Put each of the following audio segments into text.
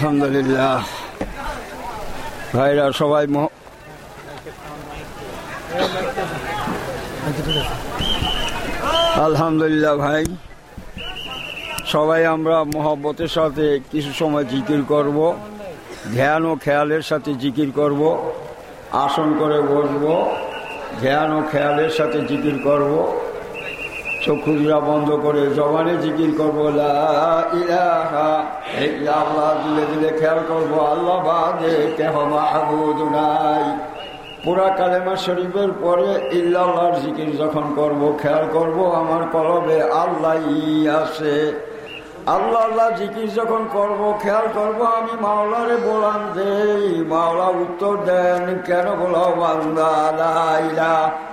আলহামদুলিল্লাহ। ভাইরা সবাই আলহামদুলিল্লাহ ভাই। সবাই আমরা মহব্বতের সাথে কিছু সময় জিকির করব, ধ্যান ও খেয়ালের সাথে জিকির করব, আসন করে বসব, ধ্যান ও খেয়ালের সাথে জিকির করব চক্ষুরা বন্ধ করে জবানে জিকির করব, লা ইলাহা খেয়াল আল্লাহ কেহ নাই। শরীফের পরে ইল্লাল্লাহর জিকির যখন করব, খেয়াল করব, আমার কলবে আল্লাহ আছে। আল্লাহ আল্লাহ জিকির যখন করব, খেয়াল করব, আমি মাওলারে বলান দেই মাওলা উত্তর দেন কেন বলাও বান্দা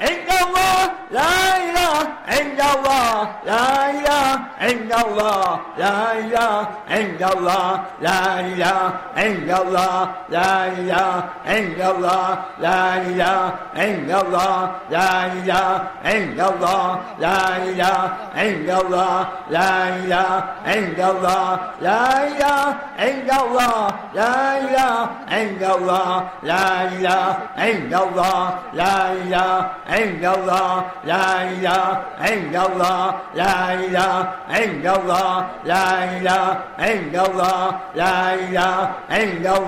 إلا الله لا إله إلا الله لا إله إلا الله لا إله إلا الله لا إله إلا الله لا إله إلا الله لا إله إلا الله لا إله إلا الله لا إله إلا الله لا إله إلا الله لا إله إلا الله لا إله إلا الله لا إله إلا الله لا إله illallah, la ilaha illallah, la ain't no law, ilaha illallah, la ilaha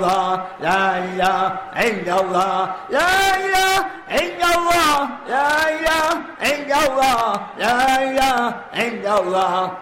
law, la ilaha illallah, la ilaha illallah, la ilaha illallah, la ilaha illallah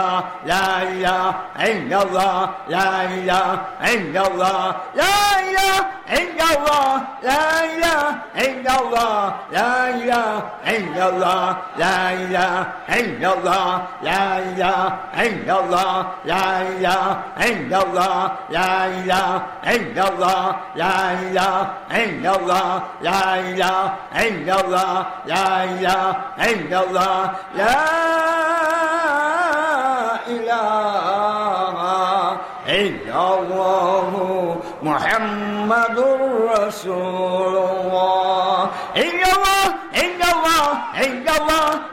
La la ilaha la la la illallah, la la illallah, la la illallah, la la illallah, la la illallah, la la illallah, la la illallah, la la illallah, la la illallah, la la illallah, la la la inna la la la إلا الله محمد رسول الله.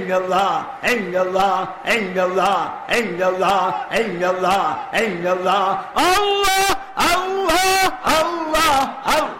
عند الله عند الله عند الله عند الله عند الله عند الله الله الله الله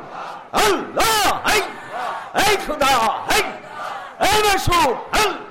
嗯啊，哎，哎，听到，哎，哎，我说，嗯。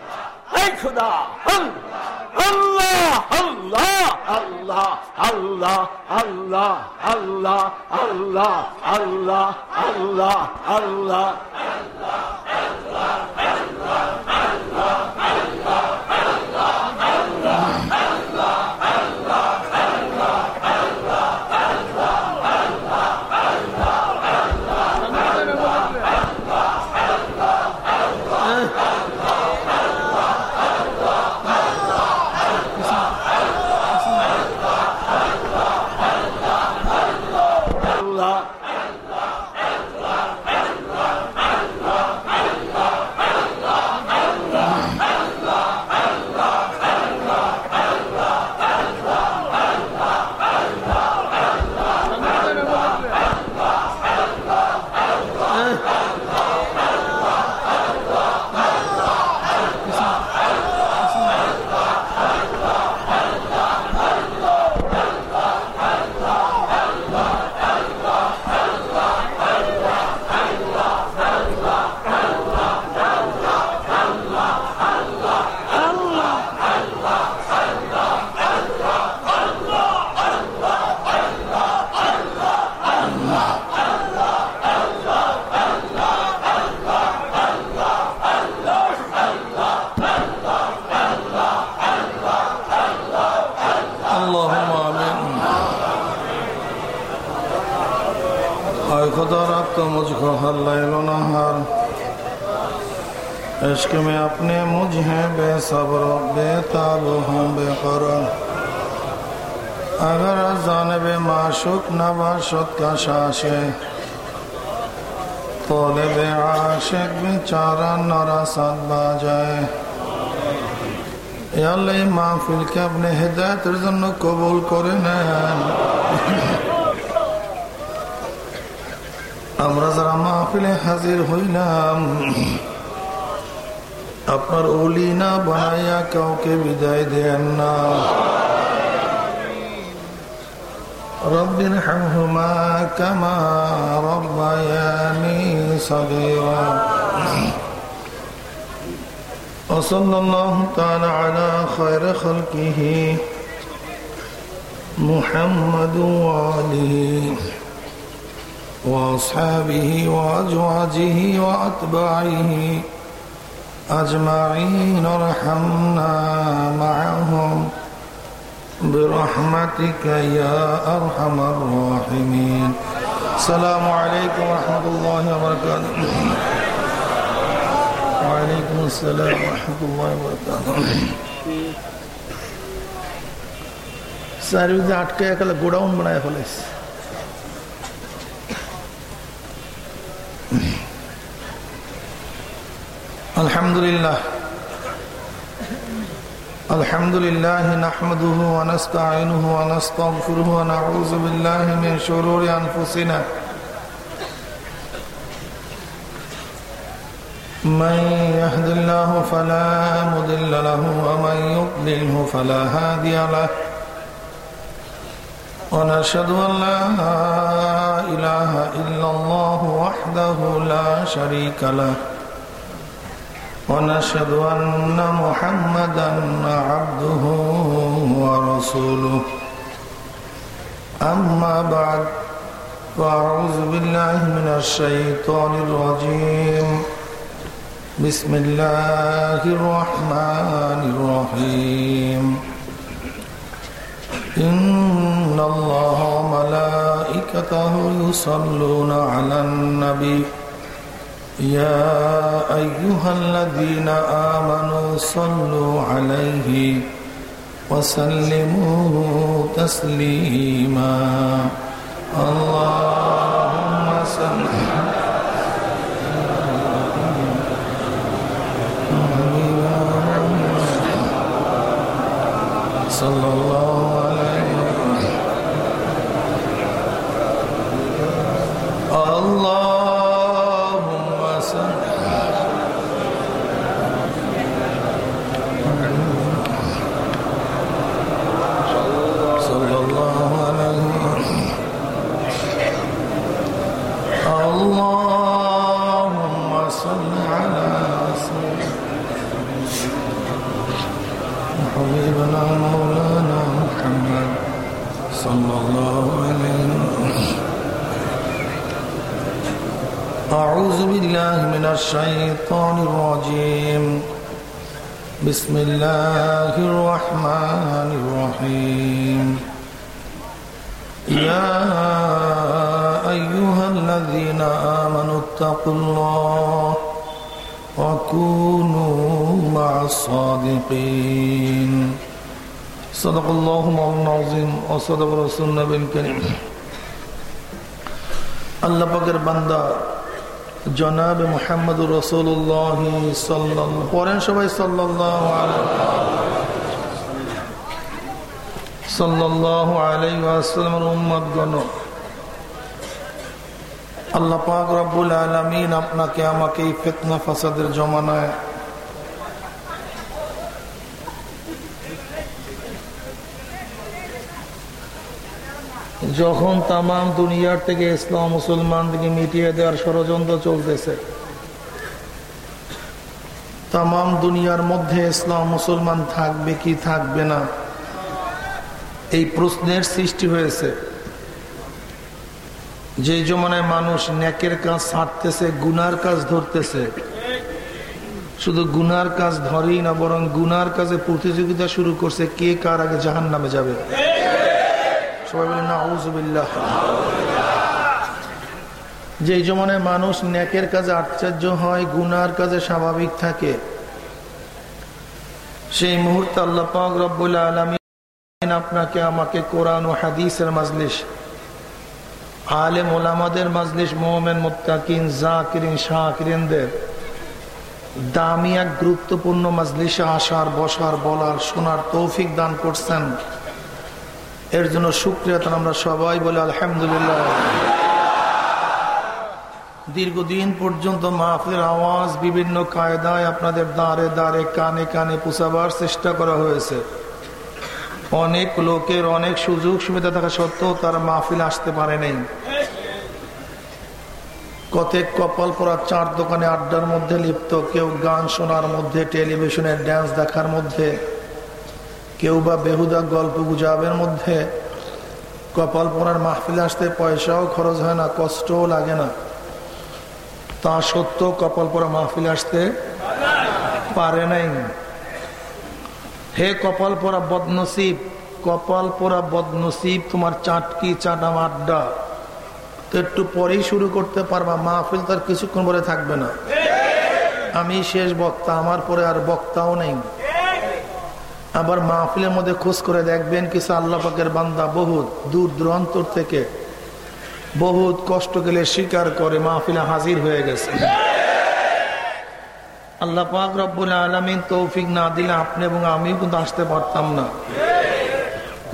Allah, hey, hey Khuda, Allah, Allah, Allah, Allah, Allah, Allah, Allah, Allah, Allah, Allah, Allah. وأصحابه وأزواجه وأتباعه أجمعين ارحمنا معهم برحمتك يا أرحم الراحمين. السلام عليكم ورحمة الله وبركاته. وعليكم السلام ورحمة الله وبركاته. ساری اٹکے گوڈاؤن بنایا پولیس الحمد لله. الحمد لله نحمده ونستعينه ونستغفره ونعوذ بالله من شرور أنفسنا. من يهد الله فلا مضل له ومن يضلله فلا هادي له. ونشهد أن لا إله إلا الله وحده لا شريك له. ونشهد أن محمدا عبده ورسوله. أما بعد فأعوذ بالله من الشيطان الرجيم. بسم الله الرحمن الرحيم. إن الله وملائكته يصلون على النبي. يا أيها الذين آمنوا صلوا عليه وسلموا تسليما. اللهم صل صلى الله بالله من الشيطان الرجيم بسم الله الرحمن الرحيم يا أيها الذين آمنوا اتقوا الله وكونوا مع الصادقين صدق الله مولانا العظيم وصدق رسول النبي الكريم আল্লাহ পাকের বান্দা জনাব মোহাম্মদ রসুল্লাহ পড়েন সবাই সাল্লাহ সাল্লাহ আলাইসালামের উম্মত গণ আল্লাহ পাক রব্বুল আলমিন আপনাকে আমাকে এই ফেতনা ফাসাদের জমানায় যখন তাম দুনিয়ার থেকে ইসলাম মুসলমানদেরকে মিটিয়ে দেওয়ার ষড়যন্ত্র চলতেছে তাম দুনিয়ার মধ্যে ইসলাম মুসলমান থাকবে কি থাকবে না, এই প্রশ্নের সৃষ্টি হয়েছে। যে জমানায় মানুষ ন্যাকের কাজ ছাড়তেছে, গুনার কাজ ধরতেছে, শুধু গুনার কাজ ধরেই না, বরং গুনার কাজে প্রতিযোগিতা শুরু করছে, কে কার আগে জাহান নামে যাবে? সবাই বলেন যে জমানে মানুষ ন্যাকের কাজে আশ্চর্য হয়, গুনার কাজে স্বাভাবিক থাকে। সেই মুহূর্তে আল্লাহ পাক রব্বুল আলমিন আপনাকে, আমাকে কোরআন ও হাদিসের মাজলিস, আলেম ওলামাদের মাজলিস মোহামেন মুত্তাকিন, জাকিরিন শাহকিরিনদের দামি এক গুরুত্বপূর্ণ মাজলিসে আসার, বসার, বলার, শোনার তৌফিক দান করছেন। এর জন্য সুক্রিয়া আমরা সবাই বলে আলহামদুলিল্লাহ। দীর্ঘদিন পর্যন্ত মাহফিলের আওয়াজ বিভিন্ন কায়দায় আপনাদের দাঁড়ে দাঁড়ে কানে কানে পুষাবার চেষ্টা করা হয়েছে। অনেক লোকের অনেক সুযোগ সুবিধা থাকা সত্ত্বেও তারা মাহফিল আসতে পারে নাই। কতক কপাল পরা চার দোকানে আড্ডার মধ্যে লিপ্ত, কেউ গান শোনার মধ্যে টেলিভিশনের ড্যান্স দেখার মধ্যে। কেউ বা বেহুদা গল্প গুজাবের মধ্যে কপাল পড়ার মাহফিলে আসতে পয়সাও খরচ হয় না, কষ্টও লাগে না। তা সত্ত্বেও কপাল পরা মাহফিলে আসতে পারে নাই। হে কপাল পরা বদনসিব, কপাল পরা বদনসিব, তোমার চাটকি চাটাম আড্ডা। তো একটু পরেই শুরু করতে পারবা, মাহফিল তার কিছুক্ষণ পরে থাকবে না। আমি শেষ বক্তা, আমার পরে আর বক্তাও নেই। আবার মাহফিলের মধ্যে খোঁজ করে দেখবেন কিছু আল্লাহ পাকের বান্দা বহুত দূর দূরান্তর থেকে বহুত কষ্ট গেলে স্বীকার করে, মাহফিলে হাজির হয়ে গেছে। আল্লাহ পাক রব্বুল আলমিন তৌফিক না দিলে আপনি এবং আমিও কিন্তু আসতে পারতাম না।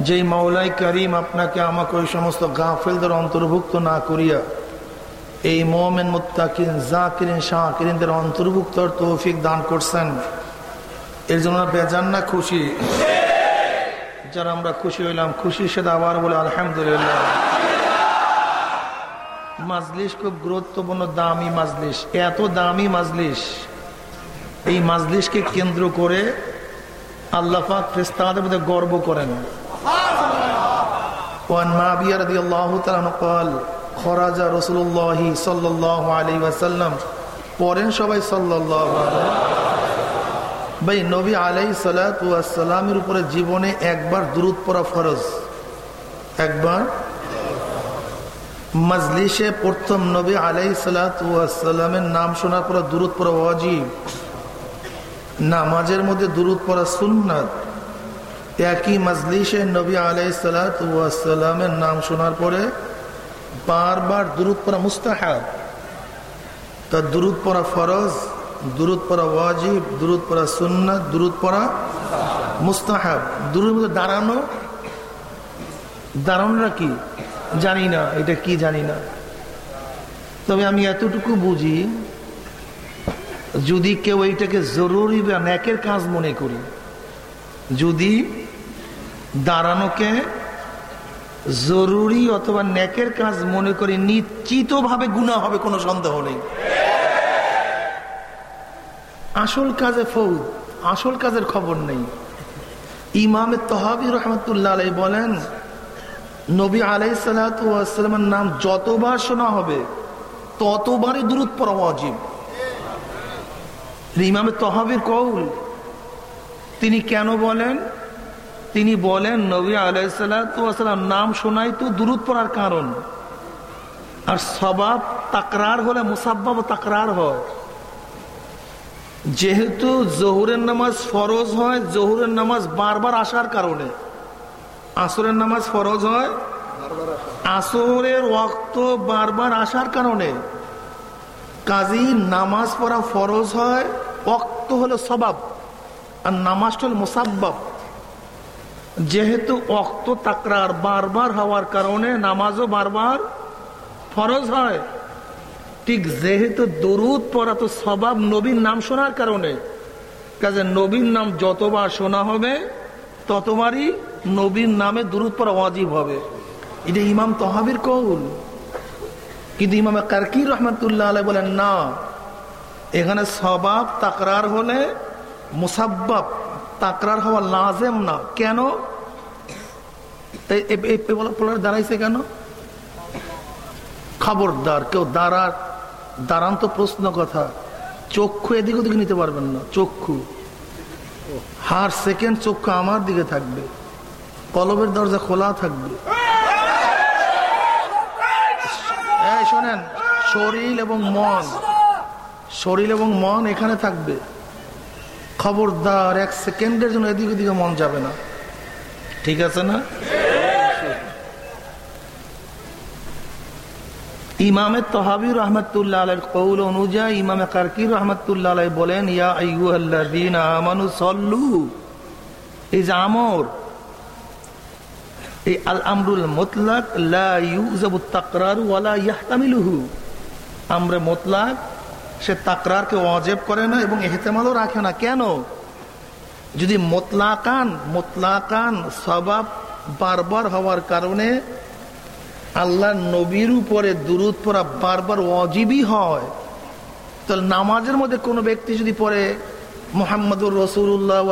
যেই মাওলাই করিম আপনাকে আমাকে ওই সমস্ত গাফেলদের অন্তর্ভুক্ত না করিয়া এই মোমেন মুত্তাকিন, জাকিরিন শাহকিরিনদের অন্তর্ভুক্ত তৌফিক দান করছেন। এর জন্য বেজান না খুশি যারা আমরা খুশি হইলাম খুশির সাথে আবার বলে আলহামদুলিল্লাহ মাজলিস খুব গুরুত্বপূর্ণ দামি মাজলিস এত দামি মাজলিস এই মাজলিসকে কেন্দ্র করে আল্লাফা খ্রিস্তানদের মধ্যে গর্ব করেন وعن معبية رضي الله تعالى قال خرج رسول الله صلى الله عليه وسلم পড়েন সবাই সাল্লাল্লাহু আলাইহি ভাই, নবী আলাই সালামের উপরে জীবনে একবার দূরত পড়া ফরজ। একবার। মজলিসে প্রথম নবী আলাই সালামের নাম শোনার পর দূরত পড়া ওয়াজিব। নামাজের মধ্যে দূরত পড়া সুন্নাত। একই মজলিসে নবী আলাই সালামের নাম শোনার পরে বারবার দূরত পড়া মুস্তাহাব। তা দূরত পড়া ফরজ দূরত পড়া ওয়াজিব দূরত পড়া সুন্নাত দূরত পড়া মুস্তাহাব। দূরের মধ্যে দাঁড়ানো, দাঁড়ানোটা কি? জানি না, এটা কি জানি না। তবে আমি এতটুকু বুঝি, যদি কেউ এইটাকে জরুরি বা ন্যাকের কাজ মনে করি, যদি দাঁড়ানোকে জরুরি অথবা ন্যাকের কাজ মনে করে, নিশ্চিতভাবে গুণা হবে, কোনো সন্দেহ নেই। আসল কাজে ফৌদ আসল কাজের খবর নেই। ইমামে তহাবি রহমতুল্লাহ আলাই বলেন, নবী আলাই সালামের নাম যতবার শোনা হবে, ততবারই দূরত পড়া অজীব ইমামে তহাবির কৌল, তিনি কেন বলেন? তিনি বলেন, নবী আলাইসাল্লাম নাম শোনাই তো দূরত পড়ার কারণ। আর স্বভাব তাকরার হলে মুসাব্বাব তাকরার হয়। যেহেতু জহুরের নামাজ ফরজ হয়, জহুরের নামাজ বারবার আসার কারণে। আসরের নামাজ ফরজ হয়? আসরের ওয়াক্ত বারবার আসার কারণে। কাজী, নামাজ পড়া ফরজ হয় অক্ত হলো স্বভাব আর নামাজটা হল মুসাব্বাব। যেহেতু অক্ত তাকরার বারবার হওয়ার কারণে নামাজও বারবার ফরজ হয়। ঠিক যেহেতু দরুদ পড়া তো স্বভাব নবীর নাম শোনার কারণে। কাজে নবীর নাম যতবার শোনা হবে, ততবারই নবীর নামে দরুদ পড়া ওয়াজিব হবে। এটা ইমাম তহাবির কৌল। কিন্তু ইমামে কারকি রহমতুল্লাহ আলাই বলেন, না, এখানে স্বভাব তাকরার হলে মুসাব্বাব, তাকরার হওয়া লাজেম না। কেন? দাঁড়াইছে কেন? খবরদার, কেউ দাঁড়ার দাঁড়ান তো প্রশ্ন কথা। চক্ষু এদিক ওদিকে নিতে পারবেন না, চক্ষু। হার সেকেন্ড চক্ষু আমার দিকে থাকবে। কলবের দরজা খোলা থাকবে। শোনেন, শরীর এবং মন। শরীর এবং মন এখানে থাকবে। খবরদার এক সেকেন্ডের জন্য এদিক ওদিকে মন যাবে না। ঠিক আছে না? ইমামে তহাবি রহমতুল্লাহ আলের কৌল অনুযায়ী ইমামে কারকির রহমতুল্লাহ বলেন, ইয়া আইয়ুহাল্লাযীন আমানু সল্লু, এই যে আমর, এই আল আমরুল মুতলাক, লা ইউজাবু তাকরার ওয়ালা ইয়াহতামিলুহু। আমরে মুতলাক, সে তাকরারকে ওয়াজেব করে না এবং এহতেমালও রাখে না। কেন? যদি মোতলাকান মোতলাকান স্বভাব বারবার হওয়ার কারণে আল্লাহ নবীর উপরে দুরুদ পড়া বারবার অজীবী হয়। তাহলে নামাজের মধ্যে কোনো ব্যক্তি যদি পড়ে, মোহাম্মদুর রসুল্লাহ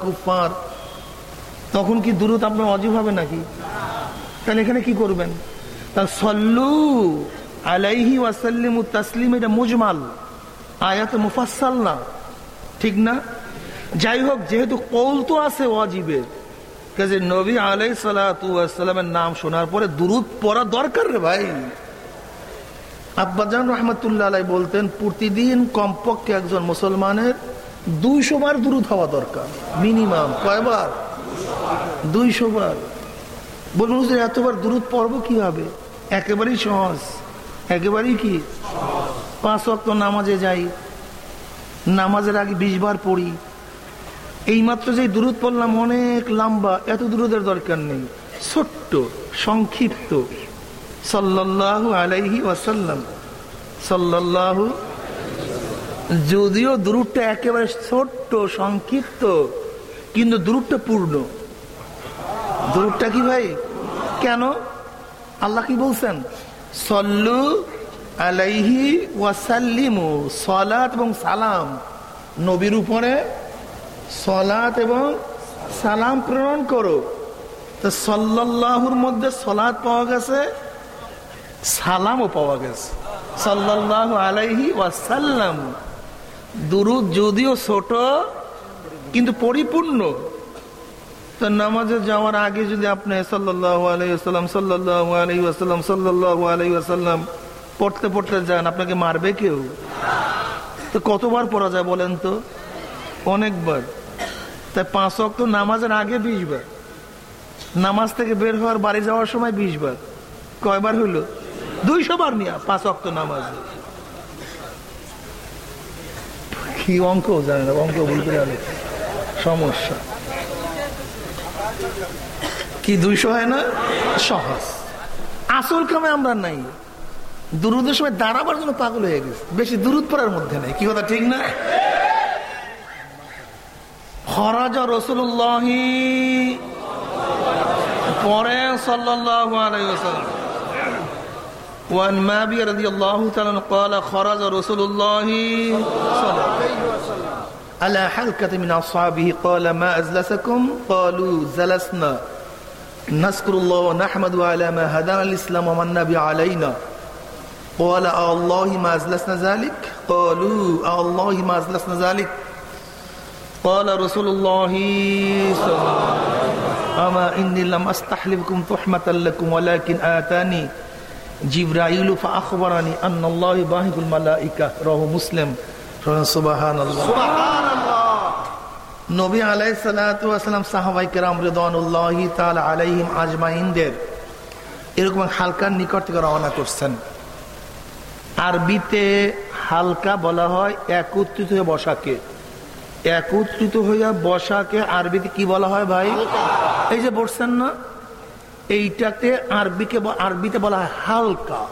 কুফার তখন কি দূরত আপনার অজীব হবে নাকি? তাহলে এখানে কি করবেন? তা সল্লু আলাইহি ওয়াসাল্লিম তাসলিম, এটা মুজমাল, আয়াত মুফাসাল না। ঠিক না? যাই হোক, যেহেতু কৌল তো আছে অজীবের কাজে নবী আলাই সালামের নাম শোনার পরে দুরুদ পড়া দরকার রে ভাই। আব্বাজান রহমতুল্লাহ আলাই বলতেন, প্রতিদিন কমপক্ষে একজন মুসলমানের দুইশো বার দুরুদ হওয়া দরকার, মিনিমাম। কয়বার? দুইশো বার। বলুন এতবার দূরত পড়ব কীভাবে? একেবারেই সহজ। একেবারেই কি? পাঁচ অক্ট নামাজে যাই। নামাজের আগে বিশ বার পড়ি। এইমাত্র যে দূরত পড়লাম, অনেক লম্বা, এত দূরদের দরকার নেই। ছোট্ট, সংক্ষিপ্ত। সাল্লাহ আলাইহি ওয়াসাল্লাম। সাল্লাহ যদিও দূরটা একেবারে ছোট্ট, সংক্ষিপ্ত, কিন্তু দূরটা পূর্ণ। দূরটা কি ভাই? কেন? আল্লাহ কি বলছেন? সল্লু আলাইহি ওয়াসাল্লিমু, সলাত এবং সালাম। নবীর উপরে সলাত এবং সালাম প্রেরণ করো। তো সল্লাহুর মধ্যে সলাদ পাওয়া গেছে, সালামও পাওয়া গেছে। সাল্লাহ আলাইহি ওয়াসাল্লাম। দুরুদ যদিও ছোট, কিন্তু পরিপূর্ণ। তো নামাজে যাওয়ার আগে যদি আপনি সাল্লাহ আলাইসাল্লাম সাল্লাহ আলাইসাল্লাম সাল্লাহ আলাইসাল্লাম পড়তে পড়তে যান, আপনাকে মারবে কেউ? তো কতবার পড়া যায় বলেন তো? অনেকবার। তাই পাঁচ অক্ট নামাজের আগে বিশ বার। নামাজ থেকে বের হওয়ার বাড়ি যাওয়ার সময় বিশ বার। কয়বার হইল? দুইশো বার নিয়ে পাঁচ অক্ট নামাজ। কি অঙ্ক জানে না অঙ্ক বলতে গেলে সমস্যা। কি দুইশো হয় না? সহজ। আসল কামে আমরা নাই। দুরুদের সময় দাঁড়াবার জন্য পাগল হয়ে গেছে। বেশি দুরুদ পড়ার মধ্যে নেই। কি কথা, ঠিক না? খরাজা রসুল্লাহ পরে সাল্লাল্লাহু আলাইহি ওয়াসাল্লাম وعن مابي رضي الله تعالى قال خرج رسول الله صلى الله عليه وسلم على حلقة من أصحابه قال ما أزلسكم قالوا زلسنا نذكر الله ونحمد على ما هدانا الإسلام ومن نبي علينا قال الله ما أزلسنا ذلك قالوا الله ما أزلسنا ذلك قال رسول الله صلى الله عليه وسلم أما إني لم أستحلفكم تحمة لكم ولكن آتاني جبرائيل فأخبرني أن الله باهق الملائكة رواه مسلم সুবাহান নবী আলাই সালাম সাহাবাই কেরাম রেদানুল্লাহ তাল আলাইহিম আজমাইনদের এরকম হালকার নিকট থেকে রওনা করছেন আরবিতে হালকা বলা হয় একত্রিত হয়ে বসাকে একত্রিত হইয়া বসাকে আরবিতে কি বলা হয় ভাই? এই যে বসছেন না এইটাতে আরবিকে আরবিতে বলা হয় হালকা।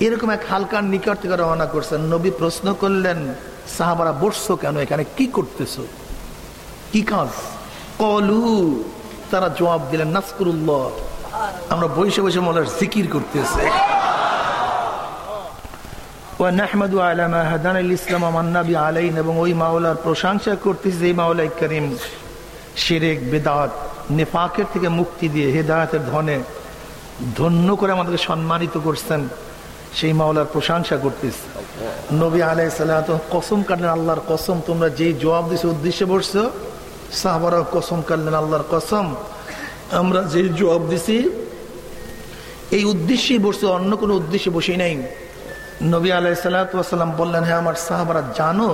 এরকম এক হালকার নিকট থেকে রওনা করছেন। নবী প্রশ্ন করলেন সাহাবারা বসছো কেন এখানে? কি করতেছ? কি কাজ? কলু তারা জবাব দিলেন নাসকুরুল্লাহ আমরা বসে বসে মলার জিকির করতেছে। এবং ওই মাওলার প্রশংসা করতেছে এই মাওলাই করিম শিরেক, বেদাত নেফাকের থেকে মুক্তি দিয়ে হেদায়তের ধনে ধন্য করে আমাদেরকে সম্মানিত করছেন, সেই মাওলার প্রশংসা করতিস নবী আলাই সাল্লাম কসম কাটলেন আল্লাহর কসম, তোমরা যেই জবাব দিছো, উদ্দেশ্যে বসছো সাহাবারা কসম কাটলেন আল্লাহর কসম। আমরা যেই জবাব দিছি, এই উদ্দেশ্যেই বসে অন্য কোনো উদ্দেশ্যে বসে নাই। নবী আলাইসাল্লাম বললেন হ্যাঁ আমার সাহাবারা, জানো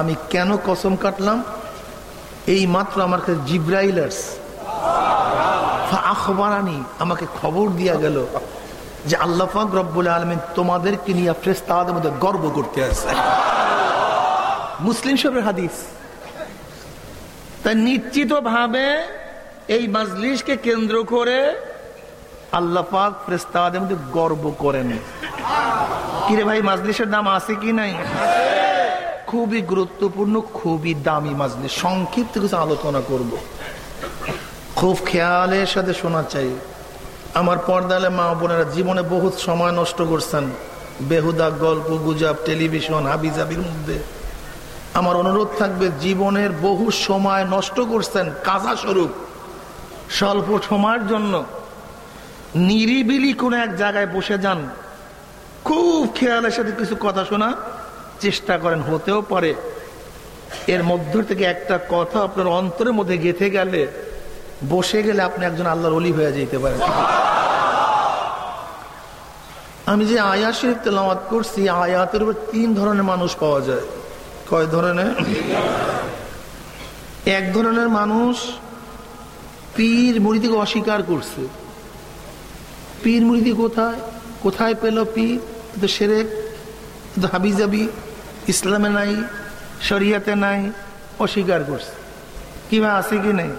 আমি কেন কসম কাটলাম? এই মাত্র আমার কাছে জিব্রাইলার্স আখবরানি, আমাকে খবর দিয়া গেল যে আল্লাহ রব্বুল আলমিন তোমাদেরকে নিয়ে ফ্রেস্তাদের মধ্যে গর্ব করতে আসছে। মুসলিম সবের হাদিস। তাই নিশ্চিত ভাবে এই মাজলিসকে কেন্দ্র করে আল্লাহ পাক ফ্রেস্তাদের মধ্যে গর্ব করেন। কিরে ভাই, মাজলিসের দাম আছে কি নাই? খুবই গুরুত্বপূর্ণ, খুবই দামি মাজলিস। সংক্ষিপ্ত কিছু আলোচনা করব। খুব খেয়ালের সাথে শোনা চাই। আমার পর্দালে মা বোনেরা জীবনে বহুত সময় নষ্ট করছেন। বেহুদা গল্প, গুজব, টেলিভিশন, হাবিজাবির মধ্যে। আমার অনুরোধ থাকবে, জীবনের বহু সময় নষ্ট করছেন কাজা স্বরূপ। স্বল্প সময়ের জন্য নিরিবিলি কোনো এক জায়গায় বসে যান। খুব খেয়ালের সাথে কিছু কথা শোনা, চেষ্টা করেন, হতেও পারে। এর মধ্য থেকে একটা কথা আপনার অন্তরের মধ্যে গেথে গেলে, বসে গেলে আপনি একজন আল্লাহর অলি হয়ে যেতে পারেন। আমি যে আয়া শরীফ তেলামাত করছি, আয়াতের উপর তিন ধরনের মানুষ পাওয়া যায়। কয় ধরনের? এক ধরনের মানুষ পীর মুড়ি থেকে অস্বীকার করছে। পীর মুড়িদি কোথায়? কোথায় পেল পীর? তো সেরেক, তো হাবিজাবি ইসলামে নাই, শরিয়াতে নাই, অস্বীকার করছে। কিবা আছে কি নাই?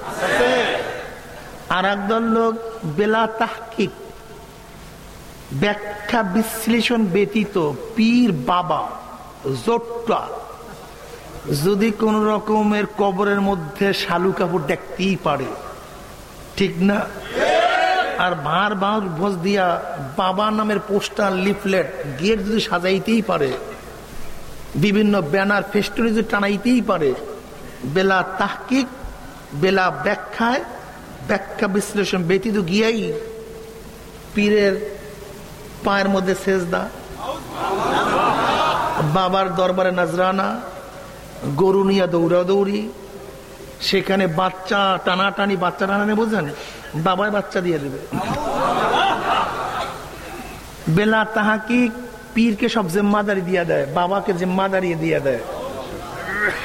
আর একদল লোক বেলা তাহকিক, ব্যাখ্যা বিশ্লেষণ ব্যতীত পীর বাবা, জোটটা। যদি কোন রকমের কবরের মধ্যে শালু কাপড় দেখতেই পারে, ঠিক না? আর ভার ভোজ দিয়া বাবা নামের পোস্টার, লিফলেট, গেট যদি সাজাইতেই পারে, বিভিন্ন ব্যানার ফেস্টুনি যদি টানাইতেই পারে, বেলা তাহকিক, বেলা ব্যাখ্যায়, ব্যাখ্যা বিশ্লেষণ ব্যতীত গিয়াই পীরের পায়ের মধ্যে সেজদা, বাবার দরবারে নাজরানা, গরু নিয়ে দৌড়াদৌড়ি, সেখানে বাচ্চা টানাটানি, বাচ্চা টানানি বোঝেন? বাবায় বাচ্চা দিয়ে দেবে। বেলা তাহাকি পীরকে সব জিম্মাদারি দিয়ে দেয়, বাবাকে জিম্মাদারি দিয়ে দেয়।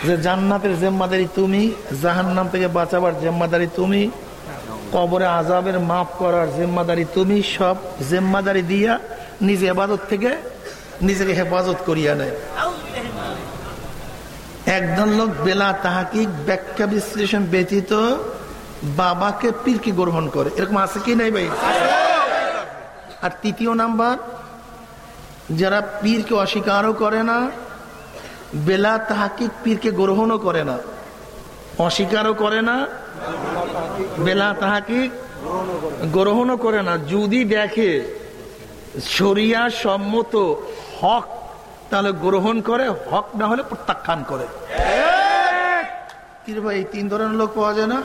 যে জান্নাতের জিম্মাদারি তুমি, জাহান্নাম থেকে বাঁচাবার জিম্মাদারি তুমি, কবরে আজাবের মাফ করার জিম্মাদারি তুমি, সব জিম্মাদারি দিয়া নিজে হেফাজত থেকে নিজেকে হেফাজত করিয়া নেয়। একদল লোক বেলা তাহাকিক ব্যাখ্যা বিশ্লেষণ ব্যতীত বাবাকে পীরকে গ্রহণ করে? এরকম আছে কি নাই ভাই? আর তৃতীয় নাম্বার, যারা পীরকে অস্বীকারও করে না, বেলা তাহাকিক পীরকে গ্রহণও করে না, অস্বীকারও করে না, বেলা তাহাকিক গ্রহণও করে না। যদি দেখে শরিয়া সম্মত হক তাহলে গ্রহণ করে, হক না হলে প্রত্যাখ্যান করে। তিন ধরনের লোক পাওয়া যায় না?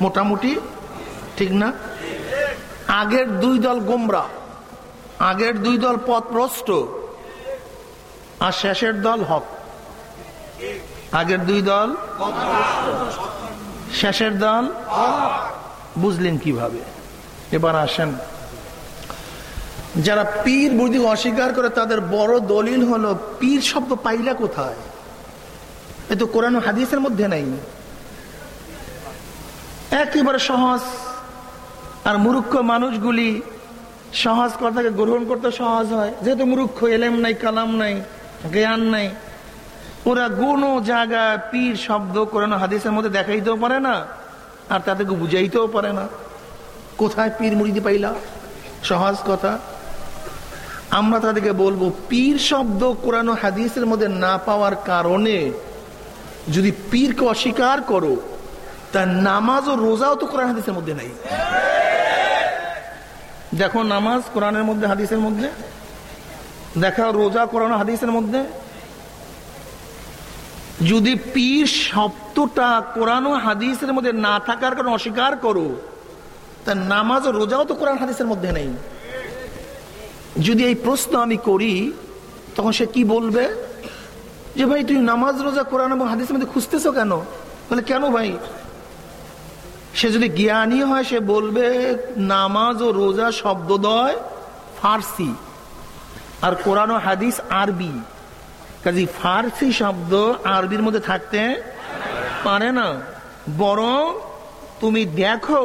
মোটামুটি, ঠিক না? আগের দুই দল গোমরা, আগের দুই দল পথ পথভ্রষ্ট, আর শেষের দল হক। আগের দুই দল, শেষের দল বুঝলেন কীভাবে? এবার আসেন। যারা পীর বুদ্ধি অস্বীকার করে, তাদের বড় দলিল হলো, পীর শব্দ পাইলা কোথায়? এ তো কোরআন হাদিসের মধ্যে নাই। একেবারে সহজ। আর মুরুক্ষ মানুষগুলি সহজ কথাকে গ্রহণ করতে সহজ হয়। যেহেতু মুরুক্ষ এলেম নাই, কালাম নাই, জ্ঞান নাই। ওরা কোনো জায়গায় পীর শব্দ কোরআন হাদিসের মধ্যে দেখাইতেও পারে না, আর তাদেরকে বুঝাইতেও পারে না। কোথায় পীর মুড়িদি পাইলা? সহজ কথা। আমরা তাদেরকে বলব, পীর শব্দ কোরআন হাদিসের মধ্যে না পাওয়ার কারণে যদি পীরকে অস্বীকার করো তা নামাজ ও রোজাও তো কোরআন হাদিসের মধ্যে নাই। দেখো নামাজ কোরআনের মধ্যে, হাদিসের মধ্যে? দেখা রোজা, কোরআন হাদিসের মধ্যে? যদি পীর শব্দটা কোরআন হাদিসের মধ্যে না থাকার কারণে অস্বীকার করো তা নামাজ ও রোজাও তো কোরআন হাদিসের মধ্যে নেই। যদি এই প্রশ্ন আমি করি, তখন সে কি বলবে? যে ভাই তুই নামাজ, রোজা, কোরআন এবং হাদিসের মধ্যে খুঁজতেছ কেন? বলে, কেন ভাই? সে যদি জ্ঞানী হয়, সে বলবে, নামাজ ও রোজা শব্দদয় ফার্সি, আর কোরআন ও হাদিস আরবি। কাজী ফার্সি শব্দ আরবির মধ্যে থাকতে পারে না। বরং তুমি দেখো,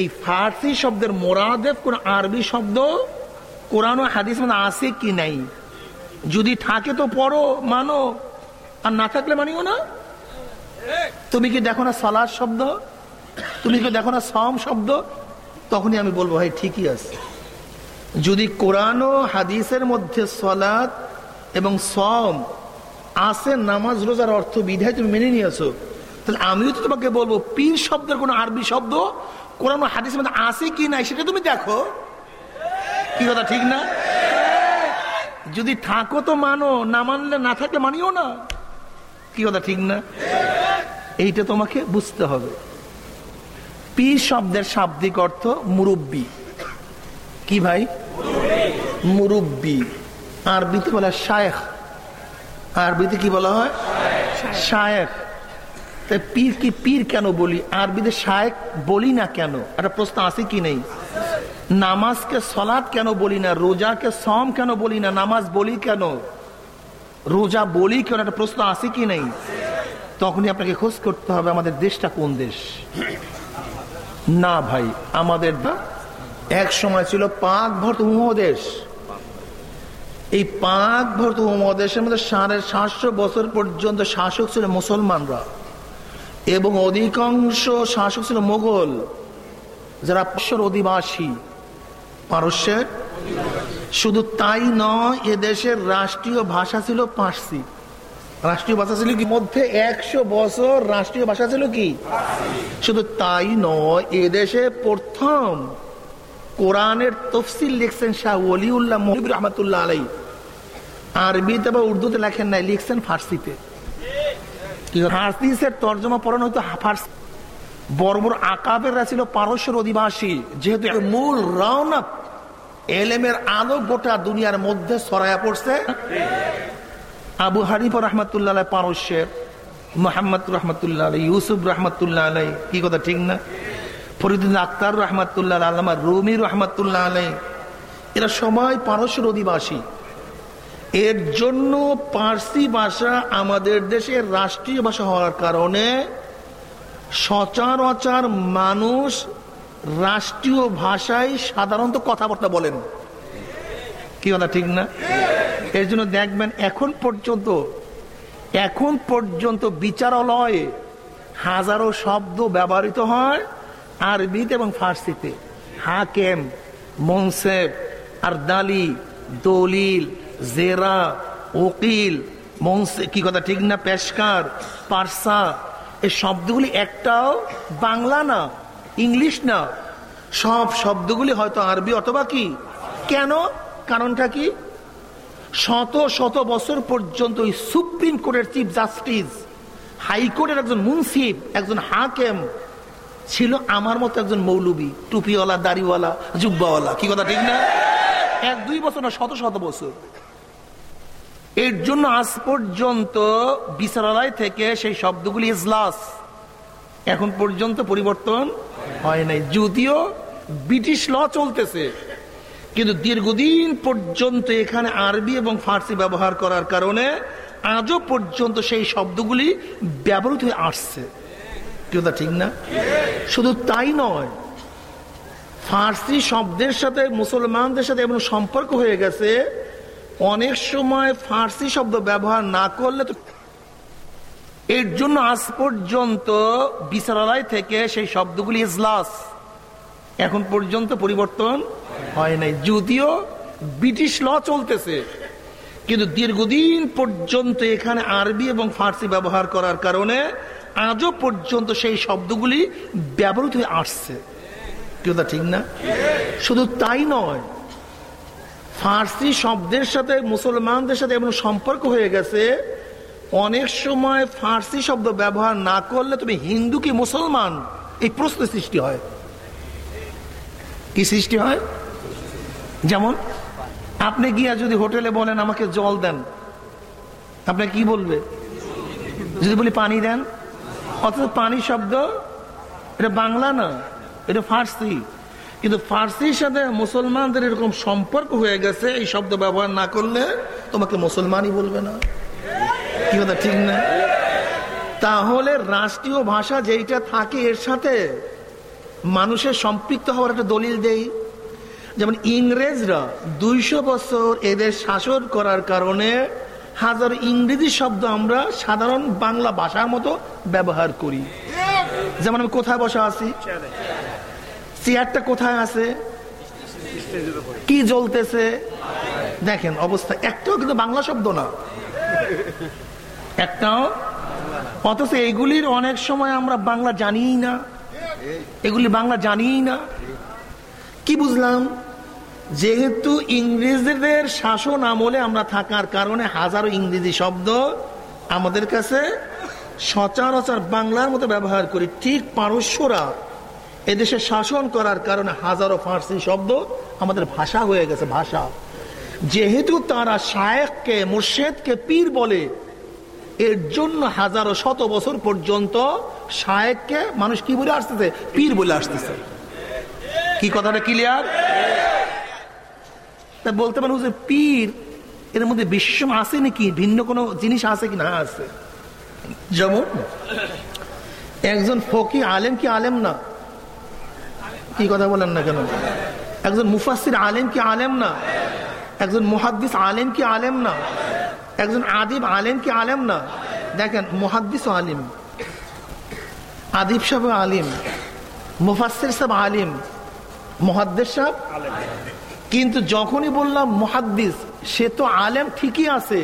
এই ফার্সি শব্দের মোরাদেব কোন আরবি শব্দ কোরআন ও হাদিস মধ্যে আছে কি নাই? যদি থাকে তো পড়ো, মানো। আর না থাকলে মানিও না। তুমি কি দেখো না সালাদ শব্দ? তুমি কি দেখো না সম শব্দ? তখনই আমি বলব, ভাই, ঠিকই আছে। যদি কোরআন ও হাদিসের মধ্যে সলাদ এবং সম আসে নামাজ, রোজার অর্থ বিধায় তুমি মেনে নিয়েছো, তাহলে আমিও তো তোমাকে বলব, পীর শব্দের কোন আরবি শব্দ কোরআন হাদিসের মধ্যে আছে কি নাই, সেটা তুমি দেখো। কি কথা, ঠিক না? যদি থাকো তো মানো, না মানলে না থাকলে মানিও না। কি কথা, ঠিক না? এইটা তোমাকে বুঝতে হবে। পি শব্দের শাব্দিক অর্থ মুরব্বী। কি ভাই? মুরব্বী। আরবিতে বলা শায়েখ। আরবিতে কি বলা হয়? শায়েখ। তাই পীর কি পীর কেন বলি? আরবিতে শায়েক বলি না কেন? একটা প্রশ্ন আছে কি নেই? নামাজকে সলাদ কেন বলি না? রোজাকে সম কেন বলি না? নামাজ বলি কেন? রোজা বলি কেন? একটা প্রশ্ন আছে কি নেই? তখনই আপনাকে খোঁজ করতে হবে আমাদের দেশটা কোন দেশ? না ভাই, আমাদের এক সময় ছিল পাক ভর্ত উপমহাদেশ এই পাক ভর্ত উপমহাদেশের মধ্যে সাড়ে সাতশো বছর পর্যন্ত শাসক ছিল মুসলমানরা। এবং অধিকাংশ শাসক ছিল মোগল, যারা পার্শ্বর অধিবাসী, পারস্যের। শুধু তাই নয়, এ দেশের রাষ্ট্রীয় ভাষা ছিল পার্সি। রাষ্ট্রীয় ভাষা ছিল কি? মধ্যে একশো বছর রাষ্ট্রীয় ভাষা ছিল কি? শুধু তাই নয় এদেশে প্রথম কোরআনের তফসিল লিখছেন শাহ ওলিউল্লাহ মহিবুর রহমতুল্লাহ আলাই আরবিতে বা উর্দুতে লেখেন নাই, লিখছেন ফার্সিতে। হাদিসের তর্জমা পড়ানো হতো ফার্সি বড় বড় আকাবেররা ছিল পারস্যের অধিবাসী, যেহেতু মূল রওনক এলেমের আলো গোটা দুনিয়ার মধ্যে সরায়া পড়ছে। আবু হারিফ রহমতুল্লাহ পারস্যের মোহাম্মদ রহমতুল্লাহ আলাই ইউসুফ রহমতুল্লাহ আলাই কি কথা ঠিক না? ফরিদুল আক্তার রহমতুল্লাহ আল্লামা রুমি রহমতুল্লাহ আলাই এরা সবাই পারস্যের অধিবাসী। এর জন্য পার্সি ভাষা আমাদের দেশের রাষ্ট্রীয় ভাষা হওয়ার কারণে সচরাচর মানুষ রাষ্ট্রীয় ভাষায় সাধারণত কথাবার্তা বলেন। কি কথা, ঠিক না? এর জন্য দেখবেন এখন পর্যন্ত এখন পর্যন্ত বিচারালয়ে হাজারো শব্দ ব্যবহৃত হয় আরবিতে এবং ফার্সিতে। হাকেম মনসেব আর দালি দলিল জেরা মনসে, কি কথা, ঠিক না, পেশকার, পার্সা এই শব্দগুলি একটাও বাংলা না, ইংলিশ না। সব শব্দগুলি হয়তো আরবি অথবা কি? কেন? কারণটা কি? শত শত বছর পর্যন্ত ওই সুপ্রিম কোর্টের চিফ জাস্টিস, হাইকোর্টের একজন মুন্সিফ একজন হাকেম ছিল আমার মতো একজন মৌলবী, টুপিওয়ালা, দাড়িওয়ালা, জুব্বাওয়ালা, কি কথা, ঠিক না? এক, দুই বছর না, শত শত বছর। এর জন্য আজ পর্যন্ত বিচারালয় থেকে সেই শব্দগুলি ইজলাস। এখন পর্যন্ত পরিবর্তন হয় নাই। যদিও ব্রিটিশ ল চলতেছে, কিন্তু দীর্ঘদিন পর্যন্ত এখানে আরবি এবং ফার্সি ব্যবহার করার কারণে আজও পর্যন্ত সেই শব্দগুলি ব্যবহৃত হয়ে আসছে। কথা ঠিক না? শুধু তাই নয়, ফার্সি শব্দের সাথে, মুসলমানদের সাথে এমন সম্পর্ক হয়ে গেছে অনেক সময় ফার্সি শব্দ ব্যবহার না করলে তো এর জন্য আজ পর্যন্ত বিচারালয় থেকে সেই শব্দগুলি ইজলাস। এখন পর্যন্ত পরিবর্তন হয় নাই। যদিও ব্রিটিশ ল চলতেছে, কিন্তু দীর্ঘদিন পর্যন্ত এখানে আরবি এবং ফার্সি ব্যবহার করার কারণে আজও পর্যন্ত সেই শব্দগুলি ব্যবহৃত হয়ে আসছে। কথা, ঠিক না? শুধু তাই নয় ফার্সি শব্দের সাথে, মুসলমানদের সাথে এমন সম্পর্ক হয়ে গেছে, অনেক সময় ফার্সি শব্দ ব্যবহার না করলে তুমি হিন্দু কি মুসলমান? এই প্রশ্ন সৃষ্টি হয়। কি সৃষ্টি হয়? যেমন, আপনি গিয়া যদি হোটেলে বলেন, আমাকে জল দেন। আপনি কি বলবে? যদি বলি, পানি দেন? অথচ পানি শব্দ, এটা বাংলা না, এটা ফার্সি। কিন্তু ফার্সির সাথে মুসলমানদের এরকম সম্পর্ক হয়ে গেছে, এই শব্দ ব্যবহার না করলে তোমাকে মুসলমানই বলবে না। কি কথা, ঠিক না? তাহলে রাষ্ট্রীয় ভাষা যেইটা থাকে, এর সাথে মানুষের সম্পৃক্ত হওয়ার একটা দলিল দেই। যেমন ইংরেজরা দুইশো বছর এদের শাসন করার কারণে হাজার ইংরেজি শব্দ আমরা সাধারণ বাংলা ভাষার মতো ব্যবহার করি। যেমন আমি কোথায় বসা আছি? চেয়ারটা কোথায় আছে? কি জ্বলতেছে? দেখেন অবস্থা, একটাও কিন্তু বাংলা শব্দ না। একটাও? অথচ এগুলির অনেক সময় আমরা বাংলা জানিই না। এগুলি বাংলা জানিই না। কি বুঝলাম? যেহেতু ইংরেজদের শাসন আমলে আমরা থাকার কারণে হাজারো ইংরেজি শব্দ আমাদের কাছে সচরাচর বাংলার মতো ব্যবহার করি। ঠিক পারস্যরা এদেশে শাসন করার কারণে হাজারো ফার্সি শব্দ আমাদের ভাষা হয়ে গেছে, ভাষা। যেহেতু তারা শায়েককে, মুর্শেদকে পীর বলে, এর জন্য হাজারো শত বছর পর্যন্ত শায়েককে মানুষ কি বলে আসতেছে? পীর বলে আসতেছে। কি কথাটা ক্লিয়ার তা বলতে পারেন যে পীর এর মধ্যে বিশেষণ আছে নাকি? ভিন্ন কোনো জিনিস আছে কি না আছে? যেমন, একজন ফকি আলেম কি আলেম না? কি কথা বলেন না কেন? একজন মুফাসির আলেম কি আলেম না? একজন মুহাদ্দিস আলেম কি আলেম না? একজন আদিব আলেম কি আলেম না? দেখেন, মুহাদ্দিস আলিম, আদিব সাহেব আলিম মুফাসির সাহেব আলিম মহাদ্দেশ সাহেব কিন্তু যখনই বললাম মহাদ্দিস, সে তো আলেম ঠিকই আছে,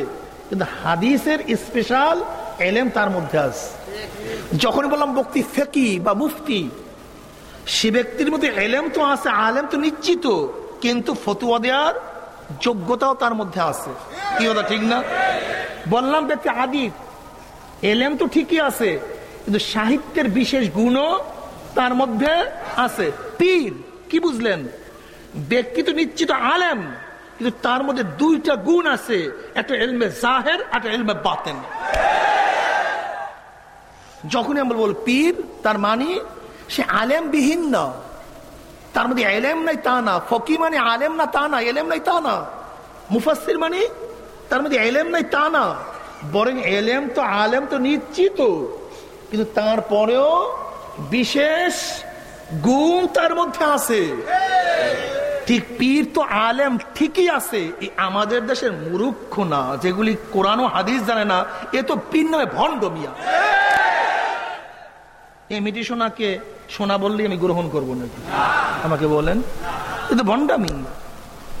কিন্তু হাদিসের স্পেশাল এলেম তার মধ্যে আছে। যখনই বললাম বক্তি ফেকি বা মুফতি সে ব্যক্তির মধ্যে এলেম তো আছে, আলেম তো নিশ্চিত, কিন্তু ফতুয়া দেওয়ার যোগ্যতাও তার মধ্যে আছে। কি কথা, ঠিক না? বললাম ব্যক্তি আদিব, এলেম তো ঠিকই আছে, কিন্তু সাহিত্যের বিশেষ গুণও তার মধ্যে আছে। পীর, কি বুঝলেন? ব্যক্তি তো নিশ্চিত আলেম, কিন্তু তার মধ্যে দুইটা গুণ আছে, একটা এলমে জাহের, একটা এলমে বাতেন। যখনই আমরা বল পীর, তার মানে সে আলেম বিহীন না। তার মধ্যে এলেম নাই তা না। ফকি মানে আলেম না তা না, এলেম নাই তা না। মুফাসির মানে তার মধ্যে এলেম নাই তা না। বরং এলেম তো আলেম তো নিশ্চিত। কিন্তু তারপরেও বিশেষ গুণ তার মধ্যে আছে। ঠিক পীর তো আলেম ঠিকই আছে। আমাদের দেশের মুরুক্ষ না, যেগুলি কোরআন হাদিস জানে না, এ তো পীর নয় ভণ্ড মিয়া এমিটি সোনাকে সোনা বললে আমি গ্রহণ করব নাকি? আমাকে বলেন। এ তো ভণ্ডামি।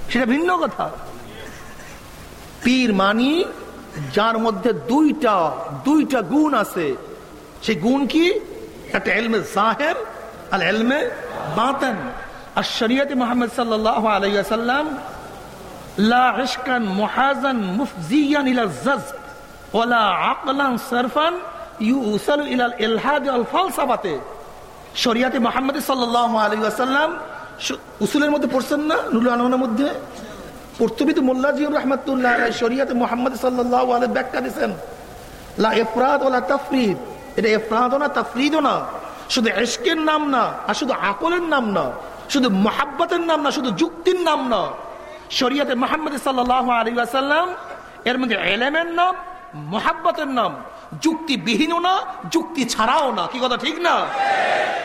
সেটা ভিন্ন কথা। পীর মানি, যার মধ্যে দুইটা দুইটা গুণ আছে। সেই গুণ কি? একটা এলমে আর এলমে বাতেন। আর শরিয়তে মোহাম্মদ সাল্লাহ আলাইসাল্লাম লা মুফজিয়ান ইলা ওয়ালা আকলান সারফান ইউসালু ইলাল ইলহাদ আল ফালসাফাতে। শরিয়াতে মোহাম্মদ ওয়াসাল্লাম উসুলের মধ্যে পড়ছেন না? নুরুল আলমের মধ্যে? পড়তবি তো মোল্লা জিয়ুর রহমাতুল্লাহ শরিয়াতে মোহাম্মদ সাল্লাল্লাহু আলাইহি ব্যাখ্যা দিয়েছেন। লা ইফরাদ ওয়ালা তাফরিদ। এটা ইফরাদ না, তাফরিদও না। শুধু ইশকের নাম না, আর শুধু আকলের নাম না। শুধু মোহাব্বতের নাম না, শুধু যুক্তির নাম না। শরিয়াতে মোহাম্মদ সাল্লাহ আলী আসাল্লাম এর মধ্যে এলেমের নাম, মোহাব্বতের নাম। যুক্তিবিহীনও না, যুক্তি ছাড়াও না। কি কথা, ঠিক না?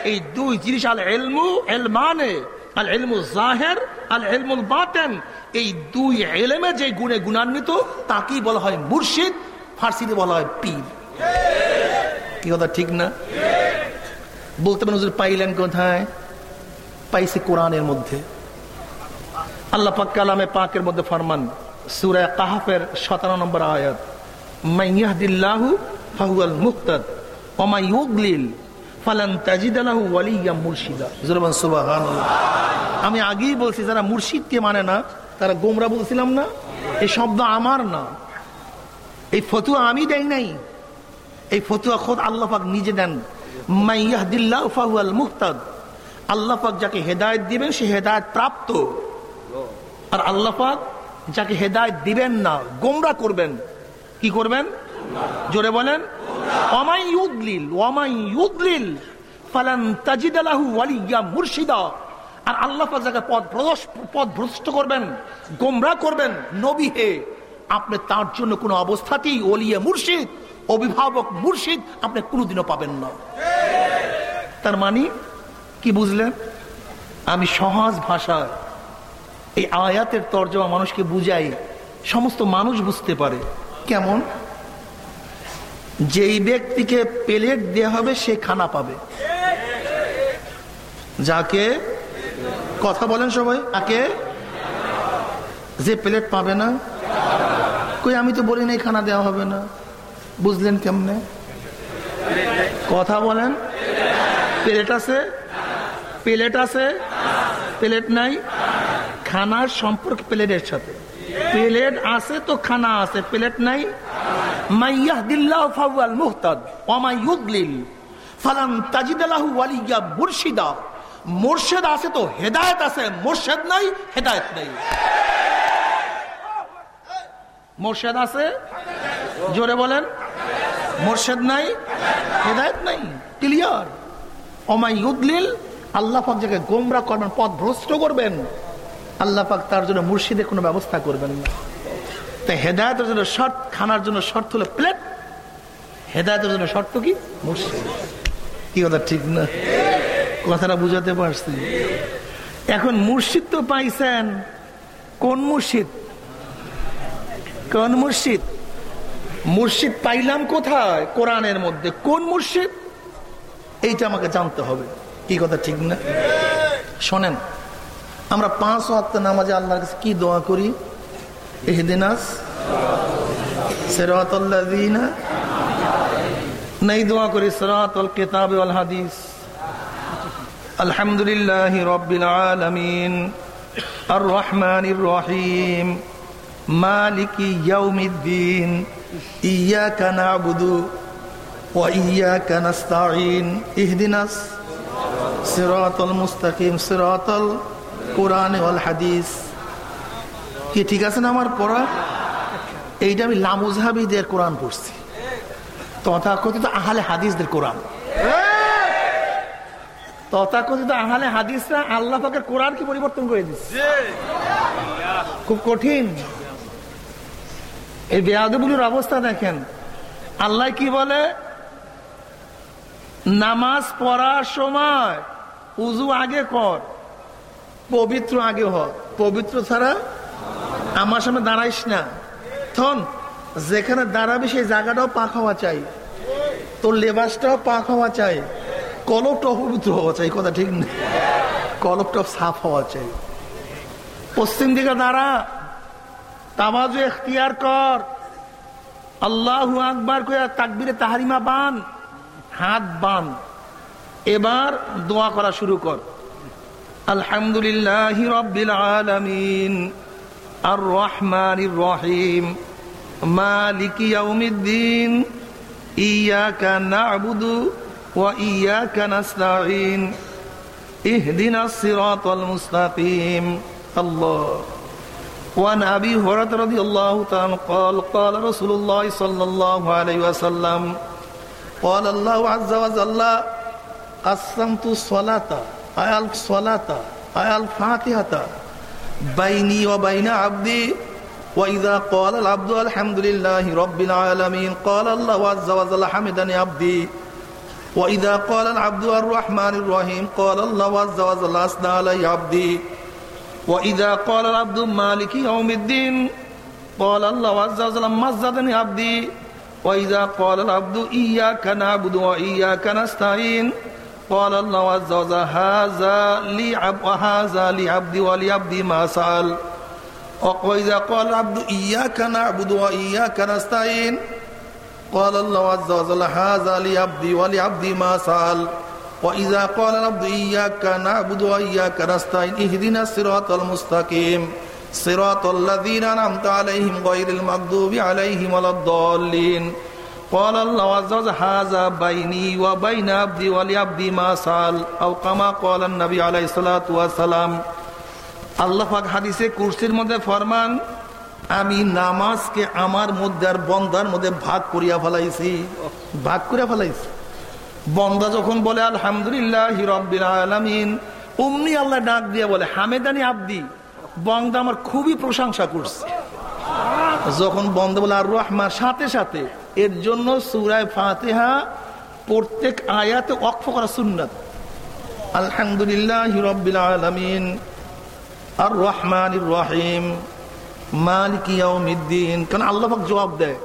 এই দুই জিনিস, আল এলমু এলমানে আল এলমু জাহের, আল এলমুল বাতেন। এই দুই এলেমে যে গুণে গুণান্বিত, তাকেই বলা হয় মুর্শিদ, ফার্সিতে বলা হয় পীর। কি কথা, ঠিক না? বলতে পারেন পাইলেন কোথায়? পাইছি কোরআনের মধ্যে। আল্লাহ পাক পাকের মধ্যে ফরমান সুরায় কাহাফের সতেরো নম্বর আয়াত, মাইয়াহদিল্লাহু ফাহুয়াল মুক্তাদ ওমাই ইউগলিল ফালান তাজিদালাহু ওয়ালিয়া মুর্শিদা। জুরবান সুবহানাল্লাহ। আমি আগেই বলছি যারা মুর্শিদকে মানে না তারা গোমরা বলছিলাম না এই শব্দ আমার না। এই ফতুয়া আমি দেই নাই। এই ফতুয়া খোদ আল্লাহ পাক নিজে দেন। মাইয়াহদিল্লাহু ফাহুয়াল মুক্তাদ আল্লাহ পাক যাকে হেদায়ত দিবেন সে হেদায়ত প্রাপ্ত। আর আল্লাহ পাক যাকে হেদায়ত দিবেন না গোমরা করবেন। কি করবেন? জোরে বলেন। আর আল্লাহ পথ ভ্রষ্ট করবেন, গোমরা করবেন, নবী হে, আপনি তার জন্য অবস্থাতেই মুর্শিদ, অভিভাবক মুর্শিদ আপনি কোনোদিনও পাবেন না। তার মানে কি বুঝলেন? আমি সহজ ভাষায় এই আয়াতের তর্জমা মানুষকে বুঝাই, সমস্ত মানুষ বুঝতে পারে। কেমন? যেই ব্যক্তিকে প্লেট দেওয়া হবে, সে খানা পাবে। যাকে কথা বলেন সবাই, আকে? যে প্লেট পাবে না। কই, আমি তো বলি নাই খানা দেওয়া হবে না। বুঝলেন কেমনে? কথা বলেন। প্লেট আছে? প্লেট আছে? প্লেট নাই? খানার সম্পর্ক প্লেটের সাথে। প্লেট আছে তো খানা আছে, প্লেট নাই? মুর্শিদা। মোর্শেদ আছে মোর্শেদ মোর্শেদ জোরে বলেন। মোর্শেদ নাই, হেদায়েত নাই। ক্লিয়ার। ওমা ইউদলিল, আল্লাহ গোমরা করবেন পথ ভ্রষ্ট করবেন। আল্লাহ পাক তার জন্য মুর্শিদের কোনো ব্যবস্থা করবেন না। তাই হেদায়তের জন্য শর্ত, খানার জন্য শর্ত হলো প্লেট। হেদায়তের জন্য শর্ত কি? কি কথা, ঠিক না? কথাটা বুঝাতে পারছি। এখন মুর্শিদ তো পাইছেন। কোন মুর্শিদ? কোন মুর্শিদ? মুর্শিদ পাইলাম কোথায়? কোরআনের মধ্যে। কোন মুর্শিদ? এইটা আমাকে জানতে হবে। কি কথা, ঠিক না? শোনেন, আমরা পাঁচ ওয়াক্ত নামাজে আল্লাহর কাছে কি দোয়া করি? এহদিনাস সিরাতাল্লাযীনা নাই দোয়া করি সিরাতাল কিতাব ওয়াল হাদিস আলহামদুলিল্লাহ রাব্বিল আলামিন আর রহমানির রহিম মালিকি ইয়াউমিদ্দিন ইয়াকা না'বুদু ওয়া ইয়াকা নাস্তাঈন ইহদিনাস সিরাতাল মুস্তাকিম সিরাতাল কোরআন ওয়াল হাদিস কি, ঠিক আছে না আমার পড়া? এইটা আমি লামুজহাবিদের কোরআন পড়ছি। তথাকথিত আহালে হাদিসদের কোরআন। তথাকথিত আহালে হাদিসরা আল্লাহ পাকের কোরআন কি পরিবর্তন করে দিচ্ছে? খুব কঠিন। এই বেয়াদবুলির অবস্থা দেখেন। আল্লাহ কি বলে? নামাজ পড়ার সময় উজু আগে কর, পবিত্র আগে হ। পবিত্র ছাড়া আমার সামনে দাঁড়াইস না। থন, যেখানে দাঁড়াবি সেই জায়গাটাও পাক হওয়া চাই। তোর লেবাসটাও পাক হওয়া চাই। কলপটাও পবিত্র হওয়া চাই কথা ঠিক নেই কলপটাও সাফ হওয়া চাই। পশ্চিম দিকে দাঁড়া। তামাজু এখতিয়ার কর। আল্লাহ আকবার করে তাকবিরে তাহারিমা বান। হাত বান। এবার দোয়া করা শুরু কর। আলহামদুলিল্লাহ রব্বিল আলামিন। আর রহমানির রহিম মালিকি ইয়াউমিদ্দিন ইয়াকা না'বুদু ওয়া ইয়াকা নাস্তাঈন ইহদিনাস সিরাতাল মুস্তাকিম আল্লাহ وعن ابي هريره رضي الله تعالى قال قال رسول الله صلى الله عليه وسلم قال الله عز وجل قسمت الصلاه اي الصلاه اي الفاتحه بيني وبين عبدي واذا قال العبد الحمد لله رب العالمين قال الله عز وجل حمدني عبدي واذا قال العبد الرحمن الرحيم قال الله عز وجل اثنى علي عبدي وإذا قال العبد مالك يوم الدين قال الله عز وجل مزدني عبدي وإذا قال العبد إياك نعبد وإياك نستعين قال الله عز وجل هذا لي عبد وهذا لعبدي ولعبدي ما سأل وإذا قال العبد إياك نعبد وإياك نستعين قال الله عز وجل هذا لعبدي ولعبدي ما سأل وإذا قال العبد إياك نعبد وإياك نستعين اهدنا الصراط المستقيم صراط الذين أنعمت عليهم غير المغضوب عليهم ولا الضالين قال الله عز وجل هذا بيني وبين عبدي ولعبدي ما سأل أو كما قال النبي عليه الصلاة والسلام আল্লাহ পাক হাদিসে কুরসির মধ্যে ফরমান আমি নামাজকে আমার মধ্যে আর বন্দার মধ্যে ভাগ করিয়া ফেলাইছি ভাগ করিয়া ফেলাইছি বন্দা যখন বলে আলহামদুলিল্লাহ হিরবিল আলমিন অমনি আল্লাহ ডাক দিয়ে বলে হামেদানি আব্দি বন্দা আমার খুবই প্রশংসা করছে যখন বন্ধ বলে আর রহমান সাথে সাথে এর জন্য সুরায় ফাতেহা প্রত্যেক আয়াতে অক্ষ করা সুন্নাত। আলহামদুলিল্লাহ হিরবিল আলমিন। আর রহমান রহিম মালিক ইয়াউমিদ্দিন। কারণ আল্লাহ জবাব দেয়?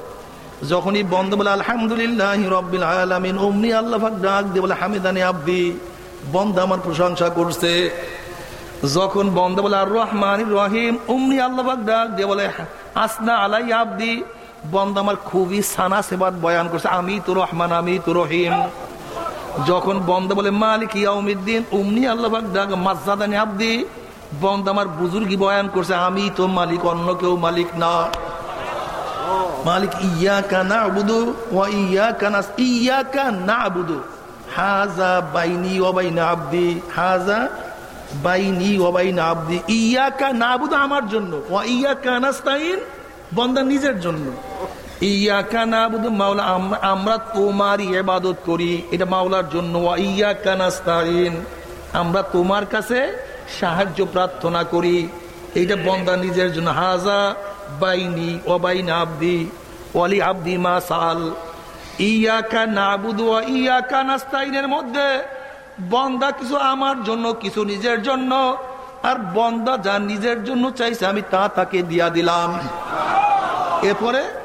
যখনই বন্ধ বলে আলহামদুলিল্লাহ রব্বিল আলামিন, অমনি আল্লাহ ডাক দিয়ে বলে, হামিদানি আব্দি, বন্ধ আমার প্রশংসা করছে। যখন বন্ধ বলে আর রহমান রহিম অমনি আল্লাহ ডাক দিয়ে বলে আসনা আলাই আব্দি বন্ধ আমার খুবই সানা সেবাদ বয়ান করছে আমি তো রহমান আমি তো রহিম। যখন বন্ধ বলে, মালিক ইয়াউমিদ্দিন অমনি আল্লাহ ডাক মাজাদানি আব্দি। বন্ধ আমার বুজুর্গি বয়ান করছে আমি তো মালিক, অন্য কেউ মালিক না। মালিক ইয়া কানা আবুদু ওয়া ইয়া কানাস ইয়া কানা আবুদু হাজা বাইনি ও বাইনা আব্দি। হাজা বাইনি ও বাইনা আব্দি। ইয়া কা না আবুদু আমার জন্য। ওয়া ইয়া কানাস্তাইন বন্দা নিজের জন্য। ইয়া আমরা তোমারই ইবাদত করি। এটা মাওলার জন্য। ইয়া আমরা তোমার কাছে সাহায্য প্রার্থনা করি। এইটা বন্দা নিজের জন্য। হাজা বাইনি ও বাইনা আব্দি ওয়ালি আব্দি মা সাল ইয়াকা নাবুদু ইয়াকা নাস্তাইনের মধ্যে বন্দা কিছু আমার জন্য, কিছু নিজের জন্য। আর বন্দা যা নিজের জন্য চাইছে, আমি তা তাকে দিয়া দিলাম। এরপরে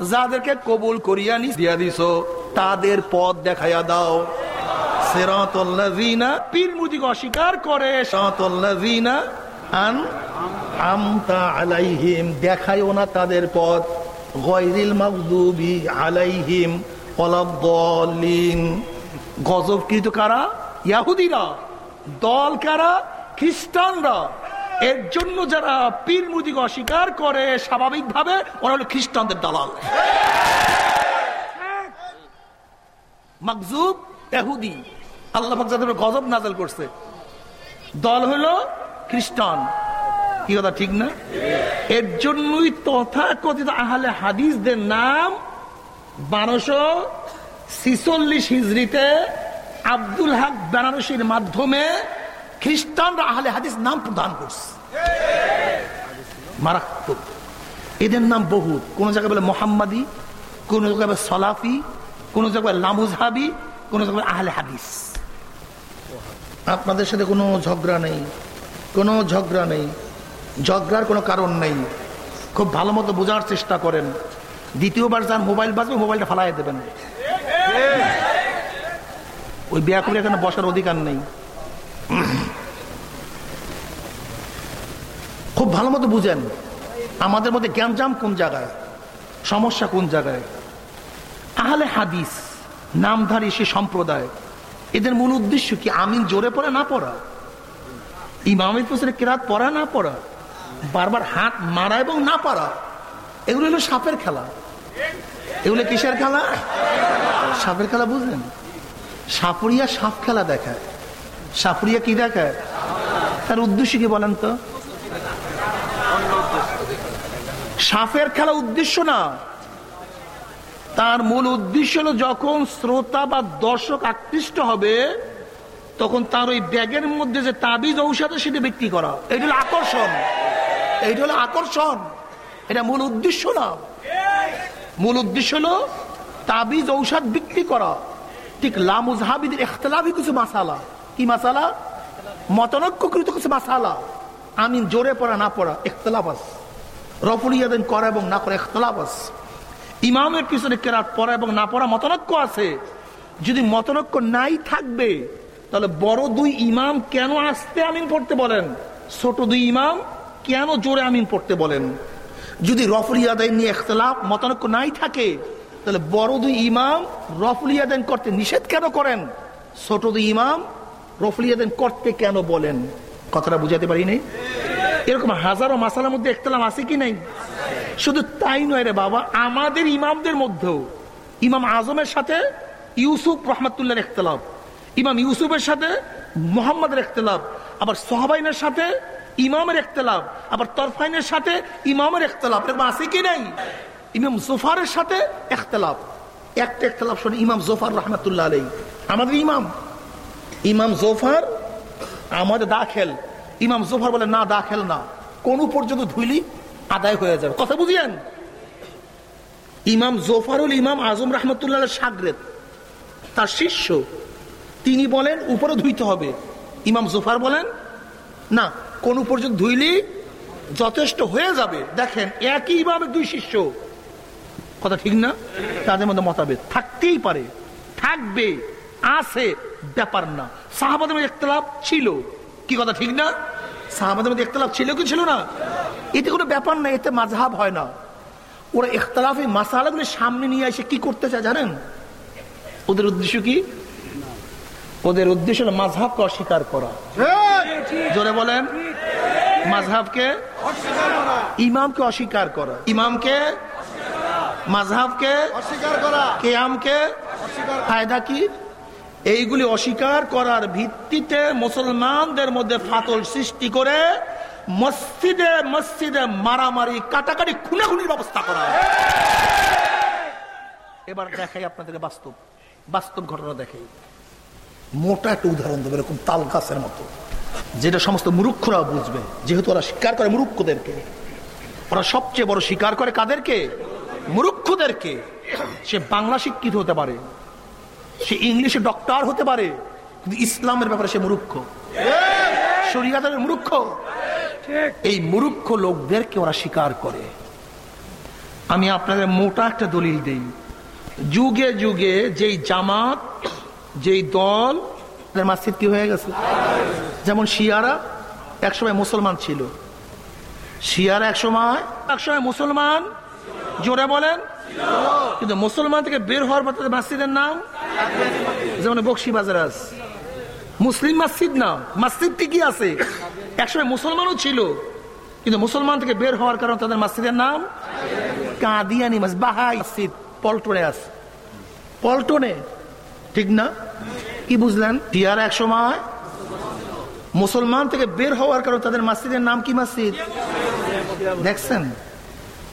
যাদেরকে কবুল করিয়া নি, দিয়া দিছো, তাদের পথ দেখাইয়া দাও। সেরাতল্লাযীনা পীর মুদিকে অস্বীকার করে, সেরাতল্লাযীনা আন আলাইহিম না তাদের পথ। গয়রিল আলাইহিম গজবকৃত কারা? ইয়াহুদিরা। দল কারা? খ্রিস্টানরা। এর জন্য যারা পীর মুদিকে অস্বীকার করে, স্বাভাবিকভাবে ওরা হলো খ্রিস্টানদের দালাল। মাকজুব এহুদি, আল্লাহ যাদের গজব নাজল করছে। দল হলো খ্রিস্টান। কি কথা, ঠিক না? এর জন্যই তথাকথিত আহলে হাদিসদের নাম বারোশো ছিচল্লিশ হিজড়িতে আব্দুল হক বেনারসির মাধ্যমে খ্রিস্টানরা আহলে হাদিস নাম প্রদান করছে। মারাত্মক। এদের নাম বহুত। কোন জায়গায় বলে মোহাম্মদি, কোন জায়গায় বলে সলাফি, কোন জায়গায় লামুজহাবি, কোন জায়গায় আহলে হাদিস। আপনাদের সাথে কোনো ঝগড়া নেই। কোনো ঝগড়া নেই। ঝগড়ার কোনো কারণ নেই। খুব ভালো মতো বোঝার চেষ্টা করেন। দ্বিতীয়বার যার মোবাইল বাজবে, মোবাইলটা ফালাই দেবেন। ওই বিয়া করে এখানে বসার অধিকার নেই। খুব ভালো মতো বুঝেন। আমাদের মধ্যে জ্ঞানজাম কোন জায়গায়? সমস্যা কোন জায়গায়? আহলে হাদিস, নামধারী সে সম্প্রদায়, এদের মূল উদ্দেশ্য কি আমিন জোরে পড়া না পড়া? ইমামের পেছনে কেরাত পড়া না পড়া? বারবার হাত মারা এবং না পারা? এগুলো হলো সাপের খেলা। এগুলো কিসের খেলা? সাপের খেলা বুঝলেন? সাপুরিয়া সাপ খেলা দেখায়। সাপুরিয়া কি দেখায়? তার উদ্দেশ্য কি বলেন তো? সাপের খেলা উদ্দেশ্য না। তার মূল উদ্দেশ্য হলো যখন শ্রোতা বা দর্শক আকৃষ্ট হবে, তখন তার ওই ব্যাগের মধ্যে যে তাবিজ ঔষধ সেটা বিক্রি করা। এটা হলো আকর্ষণ। এইটা হলো আকর্ষণ। এটা মূল উদ্দেশ্য না। মূল উদ্দেশ্য হলো তাবিজ ঔষধ বিক্রি করা। ঠিক লামুজহাবিদের এখতলাফি কিছু মাসালা। কি মাসালা? মতনৈক্যকৃত কিছু মাসালা। আমি জোরে পড়া, না পড়া, এখতলাফ রফুল ইয়াদিন করা এবং না করা এখতলাফ ইমামের পিছনে কেরাত পড়া এবং না পড়া মতনৈক্য আছে। যদি মতনৈক্য নাই থাকবে, তাহলে বড় দুই ইমাম কেন আসতে আমিন পড়তে বলেন? ছোট দুই ইমাম কেন জোরে আমিন পড়তে বলেন? যদি রফুল ইয়াদাইন নিয়ে এখতলাফ, মতনৈক্য নাই থাকে, তাহলে বড় দুই ইমাম রফুল ইয়াদাইন করতে নিষেধ কেন করেন? ছোট দুই ইমাম রফলিয়াদেন করতে কেন বলেন? কথাটা বুঝাতে পারিনি? এরকম হাজারো মাসালার মধ্যে একতলাম আছে কি নাই? শুধু তাই নয় রে বাবা, আমাদের ইমামদের মধ্যেও। ইমাম আজমের সাথে ইউসুফ রহমতুল্লাহ একতলাফ ইমাম ইউসুফের সাথে মোহাম্মদের একতলাফ আবার সোহাবাইনের সাথে ইমামের একতলাফ আবার তরফাইনের সাথে ইমামের একতলাফ এরকম আছে কি নাই? ইমাম জোফারের সাথে একতলাফ একটা একতলাফ শোনে ইমাম জোফার রহমতুল্লাহ আলাই আমাদের ইমাম। ইমাম জোফার আমাদের দাখেল। ইমাম জোফার বলে, না, দাখেল না। কোন পর্যন্ত ধুইলি আদায় হয়ে যাবে। কথা বুঝিয়েন? ইমাম জোফারুল ইমাম আজম রহমতুল্লাহ সাগরেদ তার শিষ্য, তিনি বলেন, উপরে ধুইতে হবে। ইমাম জোফার বলেন, না, কোন পর্যন্ত ধুইলি যথেষ্ট হয়ে যাবে। দেখেন, একই ইমামের দুই শিষ্য। কথা ঠিক না? তাদের মধ্যে মতাবেদ থাকতেই পারে, থাকবে, আছে, ব্যাপার না। সাহাবাদের একতলাপ ছিল। কি কথা ঠিক না? সাহাবাদের মধ্যে একতলাপ ছিল কি ছিল না? এতে কোনো ব্যাপার না এতে মাঝহাব হয় না। ওরা ইখতলাফি মাসালাগুলি সামনে নিয়ে এসে কি করতে চায় জানেন? ওদের উদ্দেশ্য কি? ওদের উদ্দেশ্য হলো মাঝহাবকে অস্বীকার করা। জোরে বলেন। মাঝহাবকে ইমামকে অস্বীকার করা। ইমামকে মাঝহাবকে অস্বীকার করা। কেয়ামকে ফায়দা কি? এইগুলি অস্বীকার করার ভিত্তিতে মুসলমানদের মধ্যে ফাতল সৃষ্টি করে মসজিদে মসজিদে মারামারি কাটাকাটি খুনাখুনির ব্যবস্থা করা এবার দেখাই আপনাদের বাস্তব। বাস্তব ঘটনা দেখাই। মোটা একটা উদাহরণ দেবে এরকম তাল গাছের মতো। যেটা সমস্ত মুরুক্ষরা বুঝবে। যেহেতু ওরা স্বীকার করে মুরুক্ষদেরকে। ওরা সবচেয়ে বড় স্বীকার করে কাদেরকে? মুরুক্ষদেরকে। সে বাংলা শিক্ষিত হতে পারে। সে ইংলিশে ডক্টর হতে পারে, কিন্তু ইসলামের ব্যাপারে সে মুরুক্ষ শরিয়াতের মুরুক্ষ এই মুরুক্ষ লোকদেরকে ওরা স্বীকার করে। আমি আপনাদের মোটা একটা দলিল দেই। যুগে যুগে যেই জামাত, যেই দল মাসিদ কি হয়ে গেছে? যেমন শিয়ারা একসময় মুসলমান ছিল। শিয়ারা একসময় একসময় মুসলমান, জোরে বলেন কিন্তু মুসলমান থেকে বের হওয়ার পর তাদের মসজিদের নাম? যেমন বক্সি বাজার আছে মুসলিম মসজিদ না। মসজিদ ঠিকই আছে। একসময় মুসলমানও ছিল। কিন্তু মুসলমান থেকে বের হওয়ার কারণে তাদের মসজিদের নাম? কাদিয়ানি মসজিদ, বাহাই মসজিদ, পল্টনে আছে পল্টনে, ঠিক না? কি বুঝলেন? টিয়ার এক সময় মুসলমান থেকে বের হওয়ার কারণে তাদের মসজিদের নাম কি মসজিদ? দেখছেন?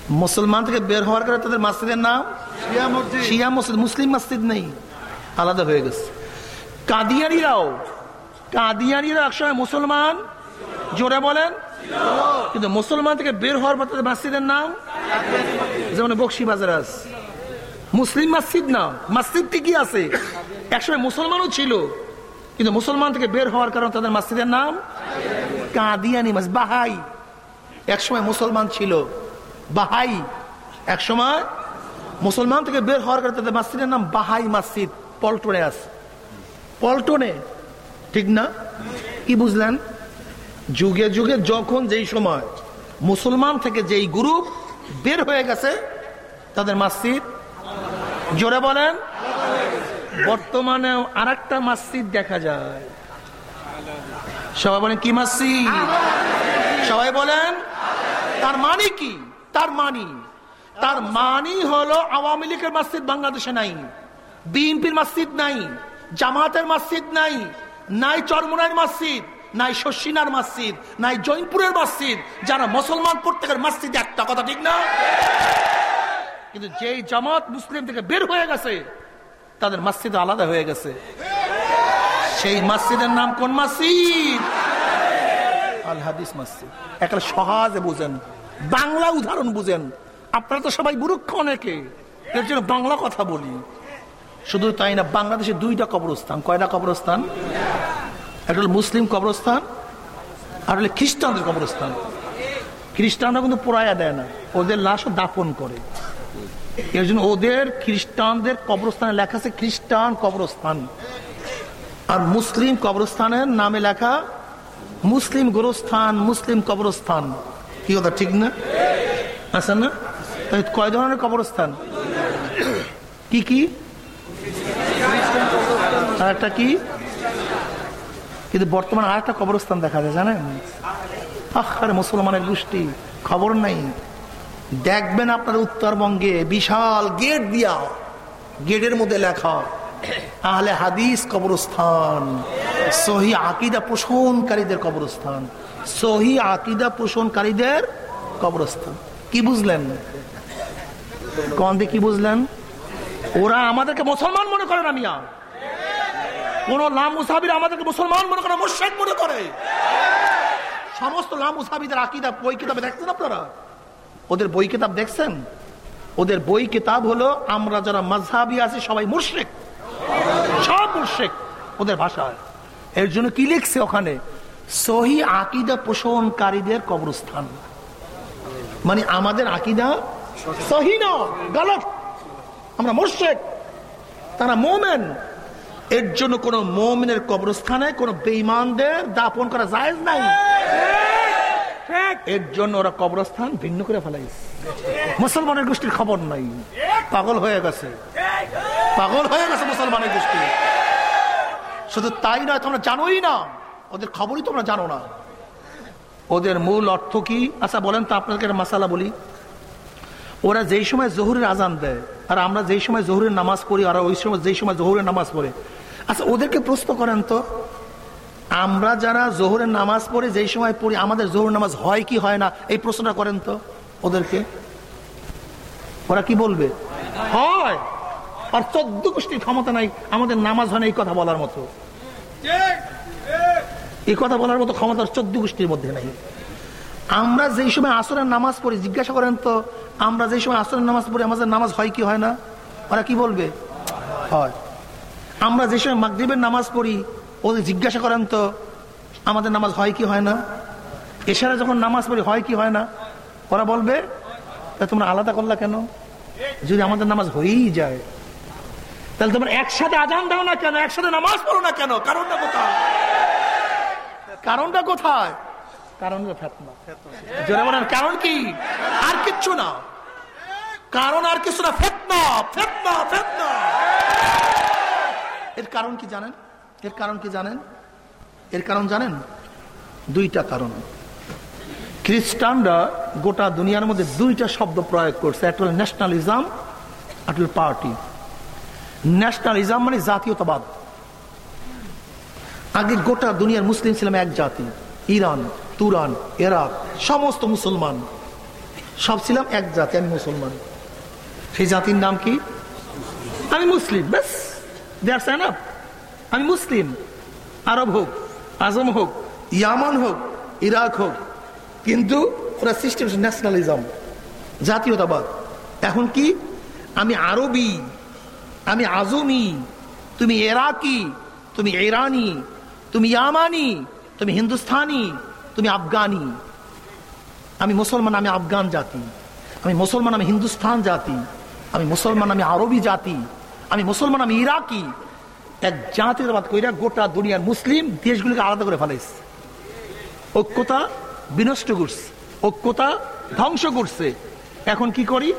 মুসলমান থেকে বের হওয়ার কারণে তাদের মসজিদের নাম শিয়া মসজিদ। মুসলিম মসজিদ নেই। আলাদা হয়ে গেছে। কাদিয়ানিরাও কাদিয়ানিরা একসময় মুসলমান জোরে বলেন কিন্তু মুসলমান থেকে বের হওয়ার পর তাদের মসজিদের নাম যেমন বক্সি বাজার আছে। মুসলিম মসজিদ না মসজিদ ঠিকই আছে। একসময় মুসলমানও ছিল কিন্তু মুসলমান থেকে বের হওয়ার কারণে তাদের মসজিদের নাম কাদিয়ানি মসজিদ বাহাই। একসময় মুসলমান ছিল। বাহাই। এক সময় মুসলমান থেকে বের হওয়ার কারণে তাদের মসজিদের নাম বাহাই মসজিদ, পল্টনে আছে। পল্টনে, ঠিক না? কি বুঝলেন? যুগে যুগে যখন যেই সময় মুসলমান থেকে যেই গ্রুপ বের হয়ে গেছে, তাদের মসজিদ, জোরে বলেন বর্তমানে আর একটা মসজিদ দেখা যায়। সবাই বলেন, কি মসজিদ? সবাই বলেন, তার মানে কি? তার মানি। তার মানি হলো আওয়ামী লীগের মসজিদ বাংলাদেশে নাই, বিএনপির মসজিদ নাই, জামাতের মসজিদ নাই নাই চরমুনার মসজিদ, নাই শশিনার মসজিদ, নাই জৈনপুরের মসজিদ, যারা মুসলমান প্রত্যেকের মসজিদ একটা কথা ঠিক না? কিন্তু যেই জামাত মুসলিম থেকে বের হয়ে গেছে, তাদের মসজিদ আলাদা হয়ে গেছে। সেই মসজিদের নাম কোন মসজিদ? আল হাদিস মসজিদ। একটা সহজে বুঝেন। বাংলা উদাহরণ বুঝেন। আপনারা তো সবাই বুরুক্ষ অনেকে। এর জন্য বাংলা কথা বলি। শুধু তাই না, বাংলাদেশে দুইটা কবরস্থান। কয়টা কবরস্থান? একটা হলো মুসলিম কবরস্থান, আর হলো খ্রিস্টানদের কবরস্থান। খ্রিস্টানরা কিন্তু পোড়ায়া দেয় না। ওদের লাশও দাফন করে। এর জন্য ওদের খ্রিস্টানদের কবরস্থানে লেখা আছে খ্রিস্টান কবরস্থান। আর মুসলিম কবরস্থানের নামে লেখা মুসলিম গোরস্থান, মুসলিম কবরস্থান। কি কথা, ঠিক না? আছে না? তাই কয় ধরনের কবরস্থান? কি কি? আর একটা কি? কিন্তু বর্তমানে আর একটা কবরস্থান দেখা যায়, জানেন? আরে মুসলমানের গোষ্ঠী, খবর নাই। দেখবেন আপনার উত্তরবঙ্গে বিশাল গেট দিয়া, গেটের মধ্যে লেখা, আহলে হাদিস কবরস্থান, সহি আকিদা পোষণকারীদের কবরস্থান। সহি আকিদা পোষণকারীদের কবরস্থান। কি বুঝলেন? কন দিয়ে কি বুঝলেন? ওরা আমাদেরকে মুসলমান মনে করে না মিয়া। কোন লাম মুসাবির আমাদেরকে মুসলমান মনে করে মুর্শেক মনে করে। সমস্ত লাম মুসাবিদের আকিদা, বই কিতাবে দেখছেন আপনারা? ওদের বই কিতাব দেখছেন? ওদের বই কিতাব হলো, আমরা যারা মাঝহাবি আছি, সবাই মুর্শেক সব মুর্শেক ওদের ভাষায়। এর জন্য কি লিখছে ওখানে? সহি আকিদা পোষণকারীদের কবরস্থান। মানে আমাদের আকিদা সহি না আমরা মোর্শেক, তারা মোমেন। এর জন্য কোন মোমেনের কবরস্থানে কোন বেইমানদের দাপন করা যায় নাই। এর জন্য ওরা কবরস্থান ভিন্ন করে ফেলাইছে। মুসলমানের গোষ্ঠীর খবর নাই। পাগল হয়ে গেছে। পাগল হয়ে গেছে মুসলমানের গোষ্ঠী। শুধু তাই নয়, তোমরা জানোই না। ওদের খবরই তোমরা জানো না। ওদের মূল অর্থ কি? আচ্ছা বলেন তো আপনাকে মাসালা বলি। ওরা যেই সময় জহুরের আজান দেয়, আর আমরা যেই সময় জহুরের নামাজ পড়ি, আর ওই সময় যেই সময় জহুরের নামাজ পড়ে। আচ্ছা ওদেরকে প্রশ্ন করেন তো, আমরা যারা জোহরের নামাজ পড়ে, যেই সময় পড়ি, আমাদের জোহর নামাজ হয় কি হয় না, এই প্রশ্নটা করেন তো ওদেরকে। ওরা কি বলবে? হয়। আর চোদ্দ গোষ্ঠীর ক্ষমতা নাই, আমাদের নামাজ হয় না এই কথা বলার মতো। এই কথা বলার মতো ক্ষমতা চোদ্দ গোষ্ঠীর মধ্যে নাই। আমরা যেই সময় আসরের নামাজ পড়ি, জিজ্ঞাসা করেন তো, আমরা যেই সময় আসরের নামাজ পড়ি, আমাদের নামাজ হয় কি, হয় না? ওরা কি বলবে? হয়। আমরা যে সময় মাগরীবের নামাজ পড়ি, ওদের জিজ্ঞাসা করেন তো, আমাদের নামাজ হয় কি, হয় না? এছাড়া যখন নামাজ পড়ি, হয় কি, হয় না? ওরা বলবে তোমরা আলাদা করলা কেন? যদি আমাদের নামাজ হয়েই যায়, তাহলে তোমরা একসাথে আজান দাও না কেন? একসাথে নামাজ পড়ো না কেন? কারণটা কোথায়? কারণটা কোথায়? কারণ কারণ কি? আর কিচ্ছু না। কারণ আর কিছু না, ফেতনা ফেতনা ফেতনা। এর কারণ কি জানেন? এর কারণ কি জানেন? এর কারণ জানেন? দুইটা কারণ। খ্রিস্টানরা গোটা দুনিয়ার মধ্যে দুইটা শব্দ প্রয়োগ করছে। একটা হল ন্যাশনালিজম একটা পার্টি ন্যাশনালিজম মানে জাতীয়তাবাদ। আগে গোটা দুনিয়ার মুসলিম ছিলাম এক জাতি। ইরান, তুরান এরাক সমস্ত মুসলমান। সব ছিলাম এক জাতি, আমি মুসলমান। সেই জাতির নাম কি? আমি মুসলিম, ব্যাস। দেয়ার সাইন আপ আমি মুসলিম। আরব হোক, আজম হোক, ইয়ামান হোক, ইরাক হোক, কিন্তু ওরা সিস্টেম ন্যাশনালিজম জাতীয়তাবাদ। এখন কি? আমি আরবি, আমি আজমি, তুমি এরাকি তুমি ইরানি তুমি ইয়ামানি, তুমি হিন্দুস্থানি তুমি আফগানি। আমি মুসলমান, আমি আফগান জাতি। আমি মুসলমান, আমি হিন্দুস্থান জাতি। আমি মুসলমান, আমি আরবি জাতি। আমি মুসলমান, আমি ইরাকি। এক জাতীয়তাবাদ কইরা গোটা দুনিয়ার মুসলিম দেশগুলিকে আলাদা করে ফেলাইছে। ঐক্যতা বিনষ্ট করছে। ঐক্যতা ধ্বংস করছে। এখন কি করি?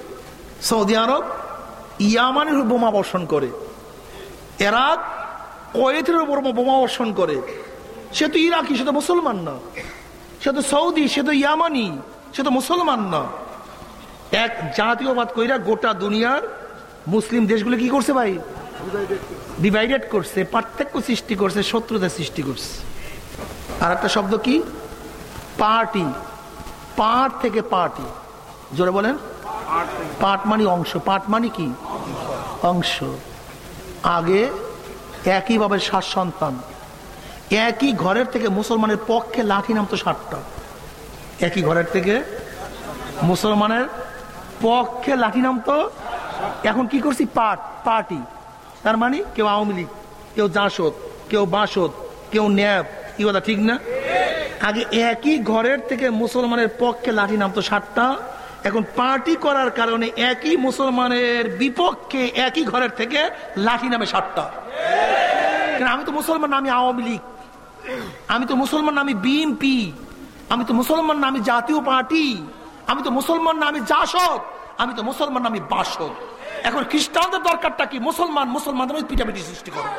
সৌদি আরব ইয়ামানের বোমা বর্ষণ করে। এরাক কয়েতের উপর বোমা বর্ষণ করে। সে তো ইরাকি সে তো মুসলমান না। সে তো সৌদি সে তো ইয়ামানি সে তো মুসলমান না। এক জাতীয়বাদ কইরা গোটা দুনিয়ার মুসলিম দেশগুলো কি করছে ভাই? ডিভাইডেড করছে পার্থক্য সৃষ্টি করছে শত্রুতা সৃষ্টি করছে। আর একটা শব্দ কি? পার্টি পাট থেকে পার্টি জোরে বলেন। পাট মানে অংশ। পাট মানে কি? অংশ। আগে একইভাবে সাত সন্তান। একই ঘরের থেকে মুসলমানের পক্ষে লাঠি নামতো ষাটটা একই ঘরের থেকে মুসলমানের পক্ষে লাঠি নামতো। এখন কি করছি? পাট, পার্টি। তার মানে কেউ আওয়ামী লীগ, কেউ জাসদ, কেউ বাসদ, কেউ ন্যাব কি কথা ঠিক না? আগে একই ঘরের থেকে মুসলমানের পক্ষে লাঠি নামতো ষাটটা এখন পার্টি করার কারণে একই মুসলমানের বিপক্ষে একই ঘরের থেকে লাঠি নামে সাতটা। আমি তো মুসলমান আমি আওয়ামী লীগ। আমি তো মুসলমান আমি বিএনপি আমি তো মুসলমান না, আমি জাতীয় পার্টি। আমি তো মুসলমান না, আমি জাসদ। আমি তো মুসলমান না, আমি বাসদ। এখন খ্রিস্টানদের দরকারটা কি? মুসলমান মুসলমানদের পিটাপিটি সৃষ্টি করো।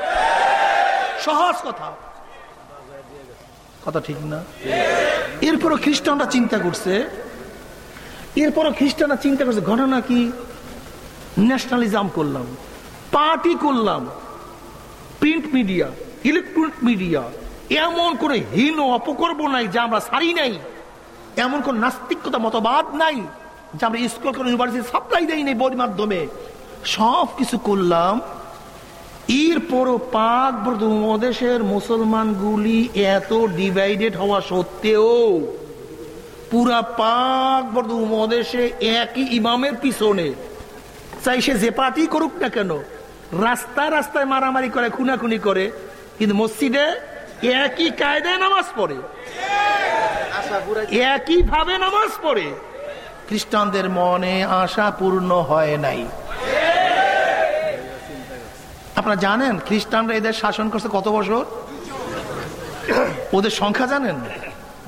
সহজ কথা। কথা ঠিক না? এরপরও খ্রিস্টানরা চিন্তা করছে এরপরও খ্রিস্টানরা চিন্তা করছে, ঘটনা কি? ন্যাশনালিজম করলাম পার্টি করলাম প্রিন্ট মিডিয়া ইলেকট্রনিক মিডিয়া এমন করে হীন অপকর্ম নাই যা আমরা সারি নাই, এমন কোন নাস্তিকতা মতবাদ নাই যে আমরা স্কুল ইউনিভার্সিটি সাপ্লাই দেয় নাই বই মাধ্যমে। সব কিছু করলাম, এরপরও পাক দেশের মুসলমানগুলি এত ডিভাইডেড হওয়া সত্ত্বেও পুরা পাক বর্ধ উপমহাদেশে একই ইমামের পিছনে। চাই সে যে পার্টি করুক না কেন রাস্তায় রাস্তায় মারামারি করে, খুনাখুনি করে, কিন্তু মসজিদে একই কায়দায় নামাজ পড়ে। একই ভাবে নামাজ পড়ে। খ্রিস্টানদের মনে আশা পূর্ণ হয় নাই। আপনারা জানেন, খ্রিস্টানরা এদের শাসন করছে কত বছর? ওদের সংখ্যা জানেন?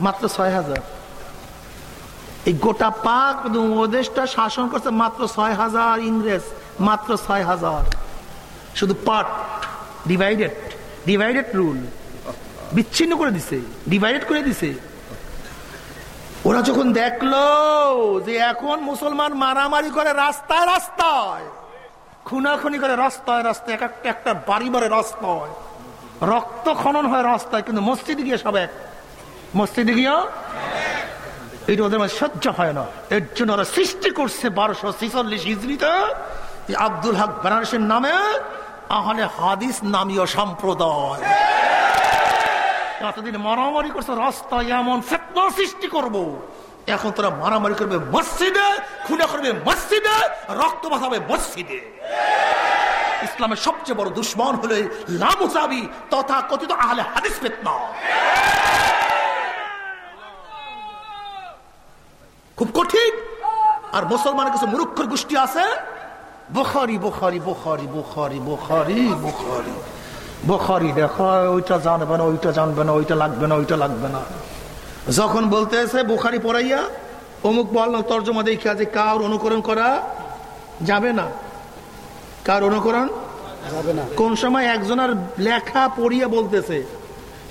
মাত্র ছয় হাজার। এই গোটা পাক উপদেশটা শাসন করছে মাত্র ছয় হাজার ইংরেজ, মাত্র ছয় হাজার। শুধু পার্ট ডিভাইডেড ডিভাইডেড রুল বিচ্ছিন্ন করে দিছে ডিভাইডেড করে দিছে। ওরা যখন দেখল যে এখন মুসলমান মারামারি করে রাস্তায় রাস্তায়, খুনাখুনি করে রাস্তায় রাস্তায়, এক একটা একটা বাড়ি বাড়ি রাস্তায়, রক্ত খনন হয় রাস্তায়, কিন্তু মসজিদে গিয়ে সব এক। মসজিদে গিয়ে এটা ওদের মধ্যে সহ্য হয় না। এর জন্য ওরা সৃষ্টি করছে বারোশো ছিচল্লিশ হিজড়িতে। আব্দুল হক বেনারসের নামে আহলে হাদিস নামীয় সম্প্রদায়। এতদিন মারামারি করছে, রাস্তায় এমন ফেতনা সৃষ্টি করব। এখন তোরা মারামারি করবে মসজিদে, খুনে করবে মসজিদে, রক্ত বাঁধাবে মসজিদে। ইসলামের সবচেয়ে বড় দুশ্মন হলে লামুসাবি তথা কথিত আহলে হাদিস ফেতনা। খুব কঠিন। আর মুসলমানের কিছু মুরুক্ষর গোষ্ঠী আছে? বোখারি বোখারি বোখারি বোখারি বোখারি বোখারি। বোখারি দেখো ওইটা জানবে না ওইটা জানবে না ওইটা লাগবে না ওইটা লাগবে না। যখন বলতে এসে বোখারি পড়াইয়া অমুক বল তর্জমা দেখে আছে কার অনুকরণ করা যাবে না। কার অনুকরণ? কোন সময় একজনের লেখা পড়িয়া বলতেছে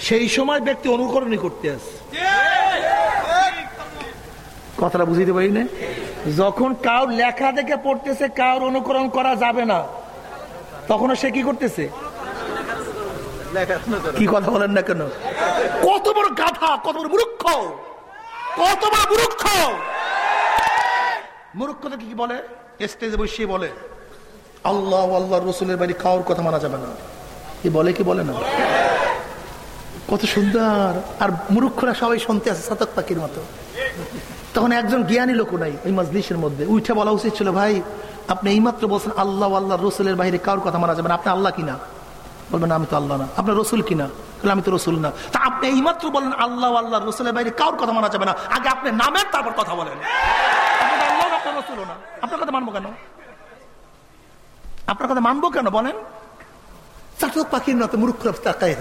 সেই সময় ব্যক্তি অনুকরণই করতে আসে। কথাটা বুঝিতে পারি না যখন কাউ লেখা দেখে পড়তেছে কার অনুকরণ করা যাবে না তখন সে কি করতেছে? কি কথা বলেন না কেন? কত বড় গাধা, কত বড় মূর্খ, কত বড় মূর্খ। মূর্খতা কি বলে? স্টেজে বসে বলে, আল্লাহ আল্লাহ, রসুলের বাড়ি খাওয়ার কথা মানা যাবে না। কি বলে কি বলে না? কত সুন্দর। আর মূর্খরা সবাই শুনতে আছে সাতক পাখির মতো। তখন একজন জ্ঞানী লোক নাই ওই মজলিসের মধ্যে। উঠে বলা উচিত ছিল, ভাই, আপনি এইমাত্র বলছেন আল্লাহ আল্লাহ রসুলের বাইরে কারোর কথা মানা যাবে না। আপনি আল্লাহ কিনা? বলবেন আমি তো আল্লাহ না। আপনার রসুল কিনা? আমি তো রসুল না। তা আপনি এইমাত্র বলেন আল্লাহ আল্লাহ রসুলের বাইরে কারোর কথা মানা যাবে না। আগে আপনি নামের তারপর কথা বলেন। আপনার রসুল না। আপনার কথা মানবো কেন? আপনার কথা মানবো কেন বলেন? চাটক পাখির মতো মূর্খ তাকায়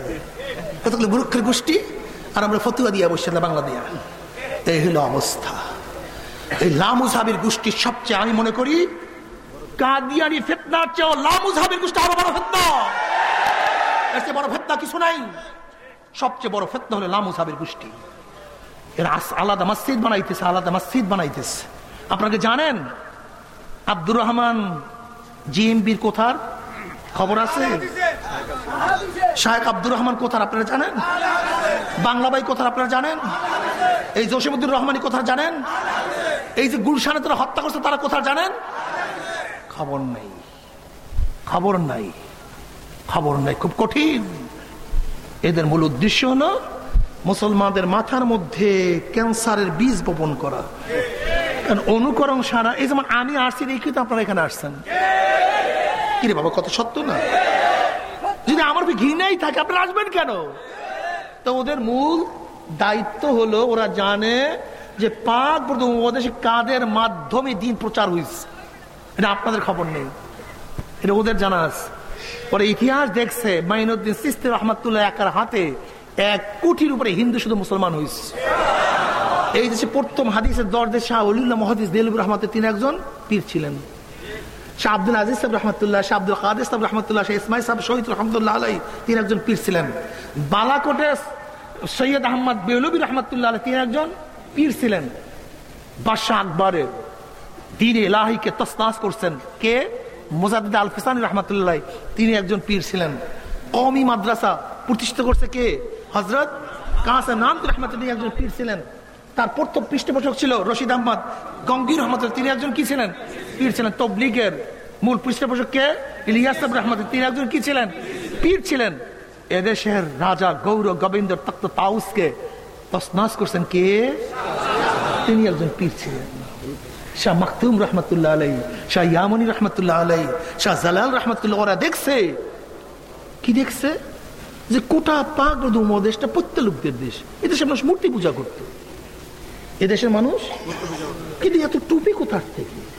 কতগুলো মূর্খের গোষ্ঠী? আর আমরা ফতুয়া দিয়া বসে বাংলা দিয়া। এই হলো অবস্থা। এই লামুজাবির গোষ্ঠীর সবচেয়ে আমি মনে করি, কাদিয়ানি ফেতনার চেয়েও লামুজাবির গোষ্ঠী আরও বড় ফেতনা। এর চেয়ে বড় ফেতনা কিছু নাই। সবচেয়ে বড় ফেতনা হলো লামুজাবির গোষ্ঠী। এরা আলাদা মসজিদ বানাইতেছে, আলাদা মসজিদ বানাইতেছে। আপনাকে জানেন আব্দুর রহমান জিএমবির কোথার? খবর আছে? শাহেখ আব্দুর রহমান কোথার আপনারা জানেন? বাংলা ভাই কোথার আপনারা জানেন? এই জসিমুদ্দিন রহমানি কোথা জানেন? এই যে গুলশানে তারা হত্যা করছে, তারা কোথা জানেন? খবর নেই। খবর নাই। খবর নাই, খুব কঠিন। এদের মূল উদ্দেশ্য হলো মুসলমানদের মাথার মধ্যে ক্যান্সারের বীজ বপন করা। কারণ অনুকরণ সারা এই যেমন আমি আসছি দেখি তো আপনারা এখানে আসছেন। কিরে বাবা কত সত্য না? যদি আমার ঘৃণাই থাকে, আপনি আসবেন কেন? তো ওদের মূল দায়িত্ব হলো, ওরা জানে যে পাক উপদেশে কাদের মাধ্যমে দিন প্রচার হয়েছে এটা আপনাদের খবর নেই। এটা ওদের জানা আছে। ওরা ইতিহাস দেখছে, মাইনুদ্দিন সিস্তি রহমাতুল্লাহ একার হাতে এক কোটির উপরে হিন্দু শুধু মুসলমান হয়েছে এই দেশে প্রথম হাদিসের দরদে শাহ অলিল্লা মহাদিস দেলবুর রহমাতের তিনি একজন পীর ছিলেন। শাহ আব্দুল আজিজ সাহেব রহমতুল্লাহ, শাহ আব্দুল কাদের সাহেব রহমতুল্লাহ, শাহ ইসমাই সাহেব শহীদ রহমতুল্লাহ আলাই তিনি একজন পীর ছিলেন। বালাকোটে সৈয়দ আহমদ বেলবী রহমতুল্লাহ আলাই তিনি একজন পীর ছিলেন। বাদশাহ আকবরের দিন এলাহিকে তসনাস করছেন। কে? মোজাদ্দ আল ফিসানি রহমতুল্লাহ তিনি একজন পীর ছিলেন। কওমি মাদ্রাসা প্রতিষ্ঠা করছে কে? হজরত কাসেম নাম রহমতুল্লাহ একজন পীর ছিলেন। তার প্রথম পৃষ্ঠপোষক ছিল রশিদ আহমদ গঙ্গির রহমত তিনি একজন কি ছিলেন? পীর ছিলেন তবলিগের মূল পৃষ্ঠপোষক কে? ইলিয়াস রহমত তিনি একজন কি ছিলেন? পীর ছিলেন। এদেশের রাজা গৌর গোবিন্দ তক্ত তাউসকে তসনাস করছেন কে? তিনি একজন পীর ছিলেন। শাহ মাকতুম রহমতুল্লাহ আলাই শাহ ইয়ামনি রহমতুল্লাহ আলাই শাহ জালাল রহমতুল্লাহ। ওরা দেখছে। কি দেখছে? যে কোটা পাক দেশটা প্রত্যেক দেশ। এদেশের মানুষ মূর্তি পূজা করত। এদেশের মানুষ? কিন্তু এত টুপি কোথার থেকে?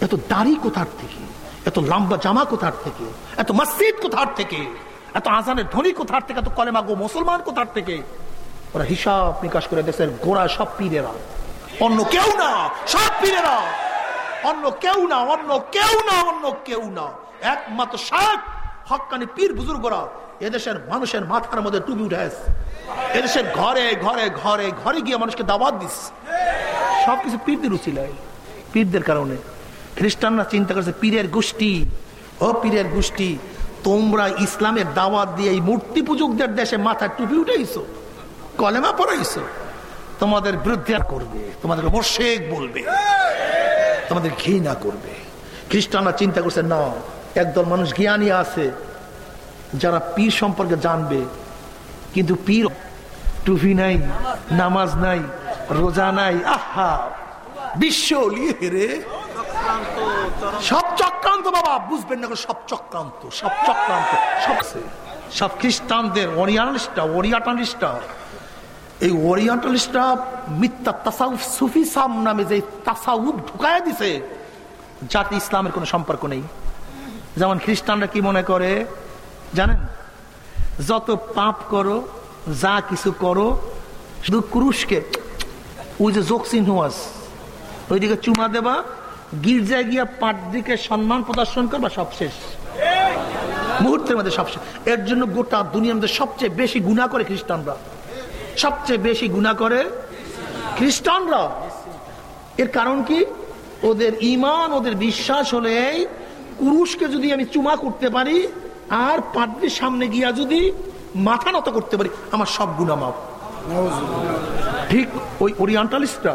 এত দাড়ি কোথার থেকে? এত লম্বা জামা কোথার থেকে? এত মসজিদ কোথার থেকে? এত আজানের ধ্বনি কোথার থেকে? এত কলেমা গো মুসলমান কোথার থেকে? ওরা হিসাব নিকাশ করে দেশের গোড়া সব পীরেরা। অন্য কেউ না, সব পীরেরা। অন্য কেউ না, অন্য কেউ না, অন্য কেউ না। একমাত্র ষাট হকানি পীর বুজুর্গরা এদেশের মানুষের মাথার মধ্যে টুপি উঠে এদেশের ঘরে ঘরে ঘরে ঘরে গিয়ে মানুষকে দাবাত দিস সবকিছু পীরদের উচিলায়। পীরদের কারণে। খ্রিস্টানরা চিন্তা করছে, পীরের গোষ্ঠী। ও পীরের গোষ্ঠী, তোমরা ইসলামের দাওয়াত দিয়ে এই মূর্তি পূজকদের দেশে মাথায় টুপি উঠেইছো, কলেমা পড়াইছো। তোমাদের বিরুদ্ধে করবে, তোমাদের মোর্শেক বলবে, তোমাদের ঘৃণা করবে। খ্রিস্টানরা চিন্তা করছে, না, একদল মানুষ জ্ঞানী আছে, যারা পীর সম্পর্কে জানবে, কিন্তু পীর টুফি নাই, নামাজ নাই, রোজা নাই, আহা, বিশ্ব রে। সব চক্রান্ত বাবা, বুঝবেন না সব চক্রান্ত সব চক্রান্ত, সব সব খ্রিস্টানদের ওরিয়ানালিস্টটা ওরিয়াটালিস্টটা এই ওরিয়েন্টালিস্টরা মিথ্যা তাসাউফ সুফি সাম নামে যে তাসাউফ ঢুকায় দিছে, জাতি ইসলামের কোনো সম্পর্ক নেই। যেমন খ্রিস্টানরা কি মনে করে, জানেন? যত পাপ করো, যা কিছু করো, শুধু কুরুষকে ওই যে জোকসিন হুয়াস ওইদিকে চুমা দেবা গির্জায় গিয়া পাট দিকে সম্মান প্রদর্শন করবা, সব শেষ। মুহূর্তের মধ্যে সব শেষ। এর জন্য গোটা দুনিয়ার মধ্যে সবচেয়ে বেশি গুণা করে খ্রিস্টানরা। সবচেয়ে বেশি গুণা করে খ্রিস্টানরা। এর কারণ কি? ওদের ইমান ওদের বিশ্বাস হলে পুরুষকে যদি আমি চুমা করতে পারি, আর পাদ্রির সামনে গিয়া যদি মাথা নত করতে পারি, আমার সব গুণা মাপ ঠিক ওই ওরিয়েন্টালিস্টরা,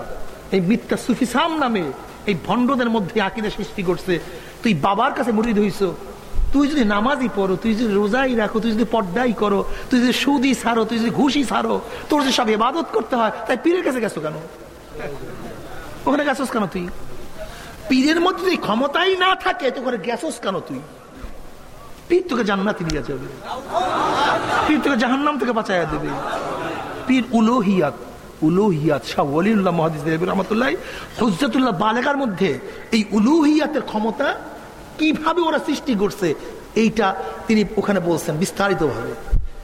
এই মিথ্যা সুফিসাম নামে এই ভণ্ডদের মধ্যে আকিদা সৃষ্টি করছে। তুই বাবার কাছে মরিদ হইস তুই যদি নামাজই পড়ো, তুই যদি রোজাই রাখো, তুই যদি পর্দাই করো, তুই যদি সুদি ছাড়ো, তুই যদি ঘুষি ছাড়ো, তোর যদি সব ইবাদত করতে হয়, তাই পীরের কাছে গেছো কেন? ওখানে গেছোস কেন তুই? পীরের মধ্যে যদি ক্ষমতাই না থাকে, তো ওখানে গেছোস কেন তুই? পীর তোকে জান্নাতি নিয়ে যাবে। পীর তোকে জাহান্নাম থেকে বাঁচাইয়া দেবে। পীর উলোহিয়াত। উলুহিয়াত শাহ ওলিউল্লাহ মহাদিস রহমতুল্লাহ হুজ্জাতুল্লাহ বালেগার মধ্যে এই উলুহিয়াতের ক্ষমতা কীভাবে ওরা সৃষ্টি করছে এইটা তিনি ওখানে বলছেন বিস্তারিত ভাবে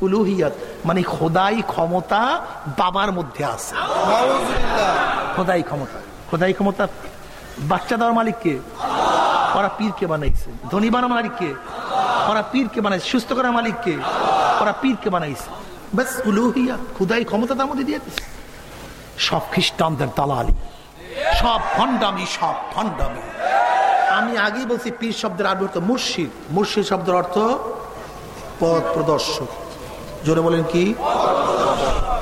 উলুহিয়াত মানে খোদাই ক্ষমতা বাবার মধ্যে আছে। খোদাই ক্ষমতা। খোদাই ক্ষমতা বাচ্চা দেওয়ার মালিককে ওরা পীরকে বানাইছে। ধনী বানার মালিককে ওরা পীরকে বানাইছে। সুস্থ করার মালিককে ওরা পীরকে বানাইছে। ব্যাস উলুহিয়া খুদাই ক্ষমতা তার মধ্যে দিয়ে দিচ্ছে সব খ্রিস্টানদের দালালি। সব ভণ্ডামি সব ভণ্ডামি। আমি আগেই বলছি পীর শব্দের অর্থ মুর্শিদ। মুর্শিদ শব্দের অর্থ পথ প্রদর্শক। জোরে বলেন কি?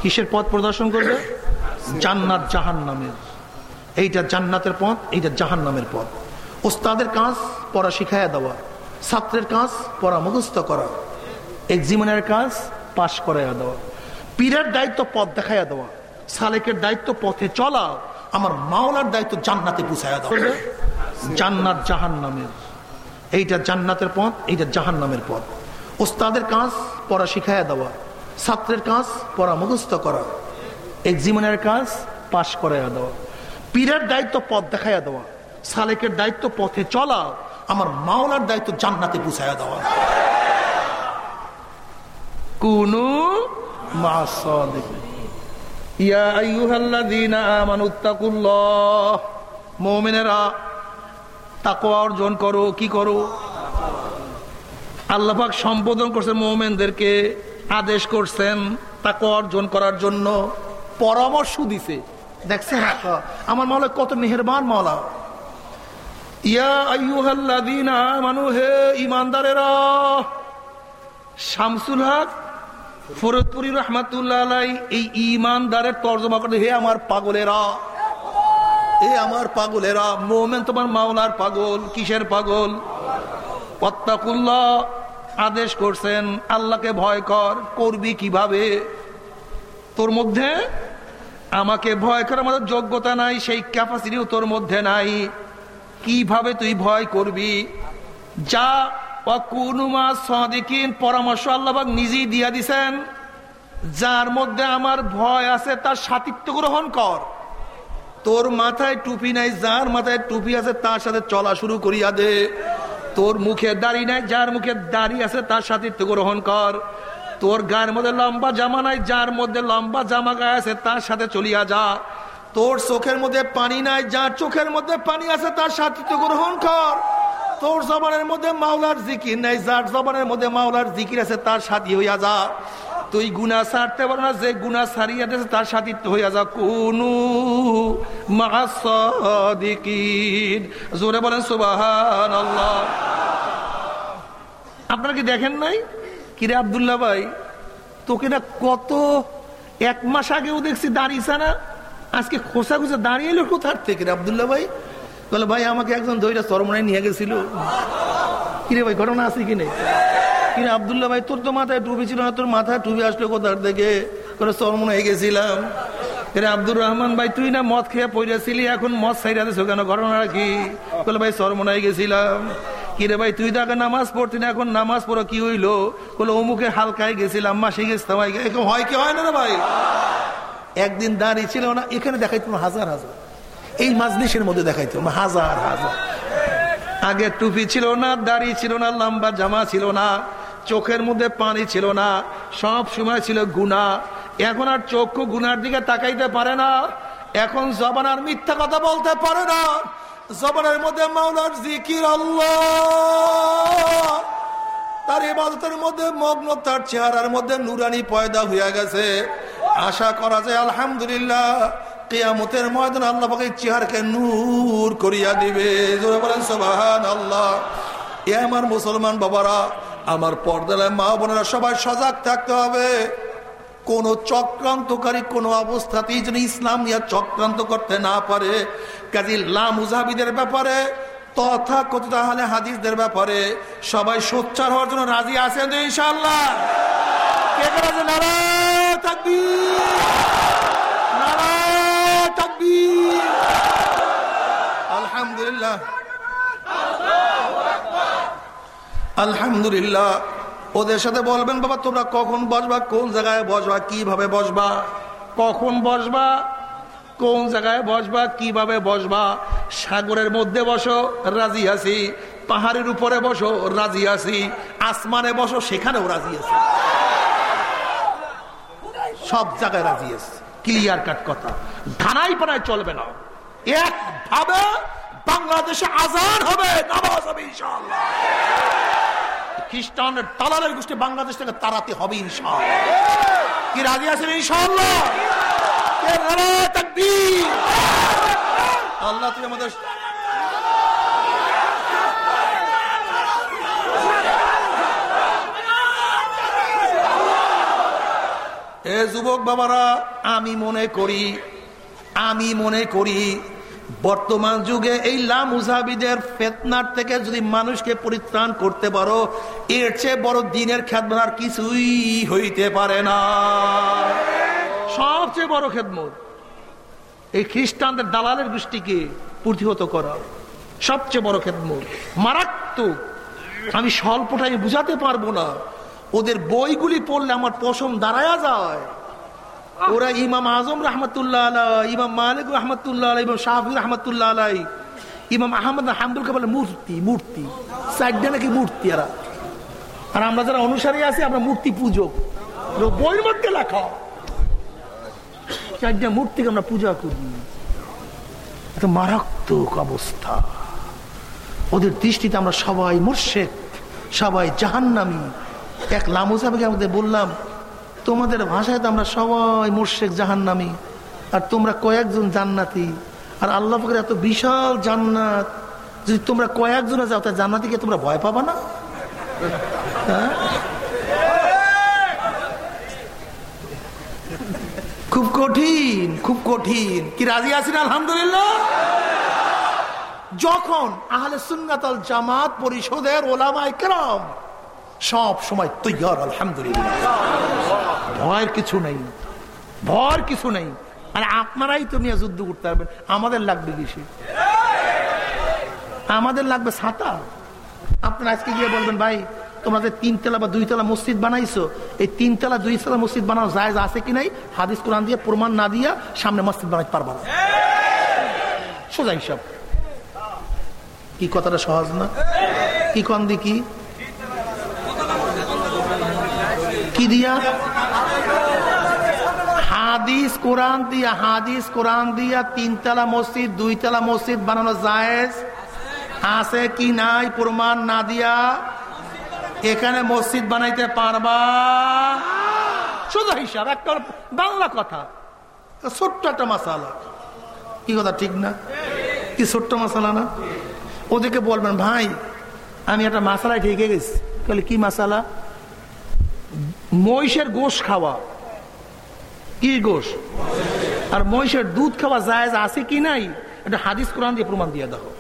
কিসের পথ প্রদর্শন করবে? জান্নাত জাহান নামের এইটা জান্নাতের পথ, এইটা জাহান নামের পথ। ওস্তাদের কাজ, পড়া শিখাইয়া দেওয়া। ছাত্রের কাজ, পড়া মুখস্থ করা। এক্সিমিনের কাজ, পাশ করাইয়া দেওয়া। পীরের দায়িত্ব পথ দেখাইয়া দেওয়া। সালেকের দায়িত্ব পথে চলা আমার মাওলার দায়িত্ব জান্নাতে পুষাইয়া দেওয়া জান্নাত জাহান নামের এইটা জান্নাতের পথ, এইটা জাহান নামের পথ। ওস্তাদের কাজ, পড়া শিখাইয়া দেওয়া। ছাত্রের কাজ, পড়া মুখস্থ করা। এক্সিমিনের কাজ, পাশ করাইয়া দেওয়া। পীরের দায়িত্ব পথ দেখাইয়া দেওয়া। সালেকের দায়িত্ব পথে চলা আমার মাওলার দায়িত্ব জান্নাতে পুষাইয়া দেওয়া। কোন তাকে অর্জন করো, কি করো? আল্লাহাক সম্বোধন করছেন মোমেনদেরকে, আদেশ করছেন তাকে অর্জন করার জন্য। পরামর্শ দিছে। দেখছেন আমার মাওলা কত মেহরবান মাওলা। ইয়া আইয়ুহাল্লাযীনা আমানু, হে শামসুল হক ফরিদপুরি রহমাতুল্লাহ এই ঈমানদারের তর্জমা করে হে আমার পাগলেরা এ আমার পাগলেরা, মোমেন তোমার মাওলার পাগল, কিসের পাগল? পত্তাকুল্লাহ আদেশ করছেন, আল্লাহকে ভয় কর, করবি কীভাবে? তোর মধ্যে আমাকে ভয় করার মতো যোগ্যতা নাই, সেই ক্যাপাসিটিও তোর মধ্যে নাই। কীভাবে তুই ভয় করবি? যা পরামর্শ আল্লাহবাক নিজেই দিয়া দিছেন, যার মধ্যে আমার ভয় আছে, তার সাতিত্ব গ্রহণ কর। তোর মাথায় টুপি নাই, যার মাথায় টুপি আছে, তার সাথে চলা শুরু করিয়া দে। তোর মুখে দাড়ি নাই, যার মুখে দাড়ি আছে, তার সাথিত্ব গ্রহণ কর। তোর গায়ের মধ্যে লম্বা জামা নাই, যার মধ্যে লম্বা জামা গায়ে আছে, তার সাথে চলিয়া যা। তোর চোখের মধ্যে পানি নাই, যার চোখের মধ্যে পানি আছে, তার সাথিত্ব গ্রহণ কর। তোর জবানের মধ্যে মাওলার জিকির নাই, যার জবানের মধ্যে মাওলার জিকির আছে, তার সাথী হইয়া যা। তুই গুনা সারতে পারো না, যে গুনা সারিয়া দিয়েছে, তার সাথিত্ব হইয়া যা। কোনু জোরে বলেন সুবাহান আপনারা কি দেখেন নাই? কিরে আবদুল্লাহ ভাই, তোকে না কত এক মাস আগেও দেখছি দাঁড়িয়েছে না? আজকে খোসা খোসা দাঁড়িয়ে এলো কোথার থেকে রে আবদুল্লাহ ভাই? বলে, ভাই, আমাকে একজন দইটা চরমনায় নিয়ে গেছিল। কিরে ভাই, ঘটনা আছে কি নেই কিরে আবদুল্লাহ ভাই, তোর তো মাথায় টুপি ছিল না, তোর মাথায় টুপি আসলো কোথার থেকে? করে চরমনায় গেছিলাম। আব্দুর রহমান ভাই, তুই না মদ খেয়ে পড়েছিলি, এখন মদ দিস কেন? ঘটনা কি? বলে, ভাই, চরমনায় গেছিলাম। কিরে ভাই, তুই তো আগে নামাজ পড়তি না, এখন নামাজ পড়ো কি হইল? বলে অমুকে হালকায় গেছিলাম, মাসে গেছিলাম। হয় কি, হয় না ভাই? একদিন দাঁড়িয়ে ছিল না, এখানে দেখাইতো হাজার হাজার। এই মাজলিসের মধ্যে দেখাইতো হাজার হাজার। আগে টুপি ছিল না, দাড়ি ছিল না, লম্বা জামা ছিল না, চোখের মধ্যে পানি ছিল না, সব সময় ছিল গুণা। এখন আর চক্ষু গুনার দিকে তাকাইতে পারে না। এখন জবান আর মিথ্যা কথা বলতে পারে না। জবানের মধ্যে মাওলার জিকির আল্লাহ। তার ইবাদতের মধ্যে মগ্ন, তার চেহারার মধ্যে নুরানি পয়দা হইয়া গেছে। আশা করা যায়, আলহামদুলিল্লাহ কেয়ামতের ময়দান আল্লাহ পাকে চেহারকে নূর করিয়া দিবে। জোরে বলেন সোবাহান আল্লাহ এ আমার মুসলমান বাবারা, আমার পর্দায় মা বোনেরা সবাই সজাগ থাকতে হবে। কোন চক্রান্তকারী, কোন অবস্থাতেই যেন ইসলাম নিয়ে চক্রান্ত করতে না পারে। কাজী লামুজাবিদের ব্যাপারে তথা কথিত আহলে হাদিসদের ব্যাপারে সবাই সোচ্চার হওয়ার জন্য রাজি আছেন ইনশাল্লাহ কে তাকবীর নারায় তাকবীর আলহামদুলিল্লাহ। ওদের সাথে বলবেন, বাবা, তোমরা কখন বসবা? কোন জায়গায় বসবা? কীভাবে বসবা? কখন বসবা? কোন জায়গায় বসবা? কীভাবে বসবা? সাগরের মধ্যে বসো, রাজি আছি। পাহাড়ের উপরে বসো, রাজি আছি। আসমানে বসো, সেখানেও রাজি আছি। সব জায়গায় রাজি আছে। ক্লিয়ার কাট কথা। ধানাই পানায় চলবে না। একভাবে বাংলাদেশে আজান হবে, নামাজ হবে ইনশাআল্লাহ। খ্রিস্টানের তালালের গোষ্ঠী বাংলাদেশ থেকে তাড়াতে হবে ইনশাআল্লাহ। কি রাজি আছেন ইনশাআল্লাহ? আল্লাহ তুই আমাদের যুবক বাবারা, আমি মনে করি, আমি মনে করি বর্তমান যুগে এই লামুজাবিদের ফেতনার থেকে যদি মানুষকে পরিত্রাণ করতে পারো, এর চেয়ে বড় দিনের খেদমত কিছুই হইতে পারে না। সবচেয়ে বড় খেদমত, এই খ্রিস্টানদের দালালের গোষ্ঠীকে প্রতিহত করা। সবচেয়ে বড় খেদমত, মারাত্মক। আমি স্বল্পটাই বুঝাতে পারব না। ওদের বইগুলি পড়লে আমার পশম দাঁড়ায়া যায়। ওরা ইমাম আজম রহমতুল্লাহ আলাই ইমাম মালিক রহমতুল্লাহ আলাই ইমাম শাহি রহমতুল্লাহ আলাই ইমাম আহমদ হামদুলকে বলে মূর্তি মূর্তি। চারটা নাকি মূর্তি এরা। আর আমরা যারা অনুসারী আছি, আমরা মূর্তি পূজক। বইয়ের মধ্যে লেখা। চারটা মূর্তিকে আমরা পূজা করি। এত মারাত্মক অবস্থা। ওদের দৃষ্টিতে আমরা সবাই মোর্শেক সবাই জাহান্নামি। এক লামু সাহেবকে আমাদের বললাম তোমাদের ভাষায় তো আমরা সবাই মোর্শেক জাহান্নামি। আর তোমরা কয়েকজন জান্নাতি। আর আল্লাহ ফকরের এত বিশাল জান্নাত। যদি তোমরা কয়েকজনে যাও তা জান্নাতিকে তোমরা ভয় পাবা না? হ্যাঁ? খুব কঠিন খুব কঠিন। কি রাজি আছেন? আলহামদুলিল্লাহ। যখন আহলে সুন্নাতাল জামাত পরিষদের ওলামাই কেরাম সব সময় তৈয়ার, আলহামদুলিল্লাহ। ভয়ের কিছু নেই। ভয়ের কিছু নেই। আর আপনারাই তো নিয়ে যুদ্ধ করতে পারবেন। আমাদের লাগবে বেশি আমাদের লাগবে ছাতা। আপনারা আজকে গিয়ে বলবেন, ভাই, তোমরা যে তিনতলা বা দুইতলা মসজিদ বানাইছো, এই তিনতলা, দুইতলা মসজিদ বানানো জায়জ আছে কি নাই? হাদিস, কোরআন দিয়ে প্রমাণ না দিয়া সামনে মসজিদ বানাইতে পারবা না। সোজা হিসাব। কি কথাটা সহজ না? কি কন কি? কি দিয়া? হাদিস, কোরআন দিয়া, হাদিস, কোরআন দিয়া তিনতলা মসজিদ, দুইতলা মসজিদ বানানো জায়েজ? আছে কি নাই? প্রমাণ না দিয়া এখানে মসজিদ বানাইতে পারবা? শুধু হিসাব, একটা বাংলা কথা। ছোট্ট একটা মাসালা। কি কথা, ঠিক না? কি ছোট্ট মশালা না? ওদেরকে বলবেন, ভাই, আমি একটা মাসালায় ঠেকে গেছি। তাহলে কি মাসালা? মহিষের গোশ খাওয়া। কি গোশ? আর মহিষের দুধ খাওয়া জায়েজ আছে কি নাই? এটা হাদিস কোরআন দিয়ে প্রমাণ দিয়ে দেখো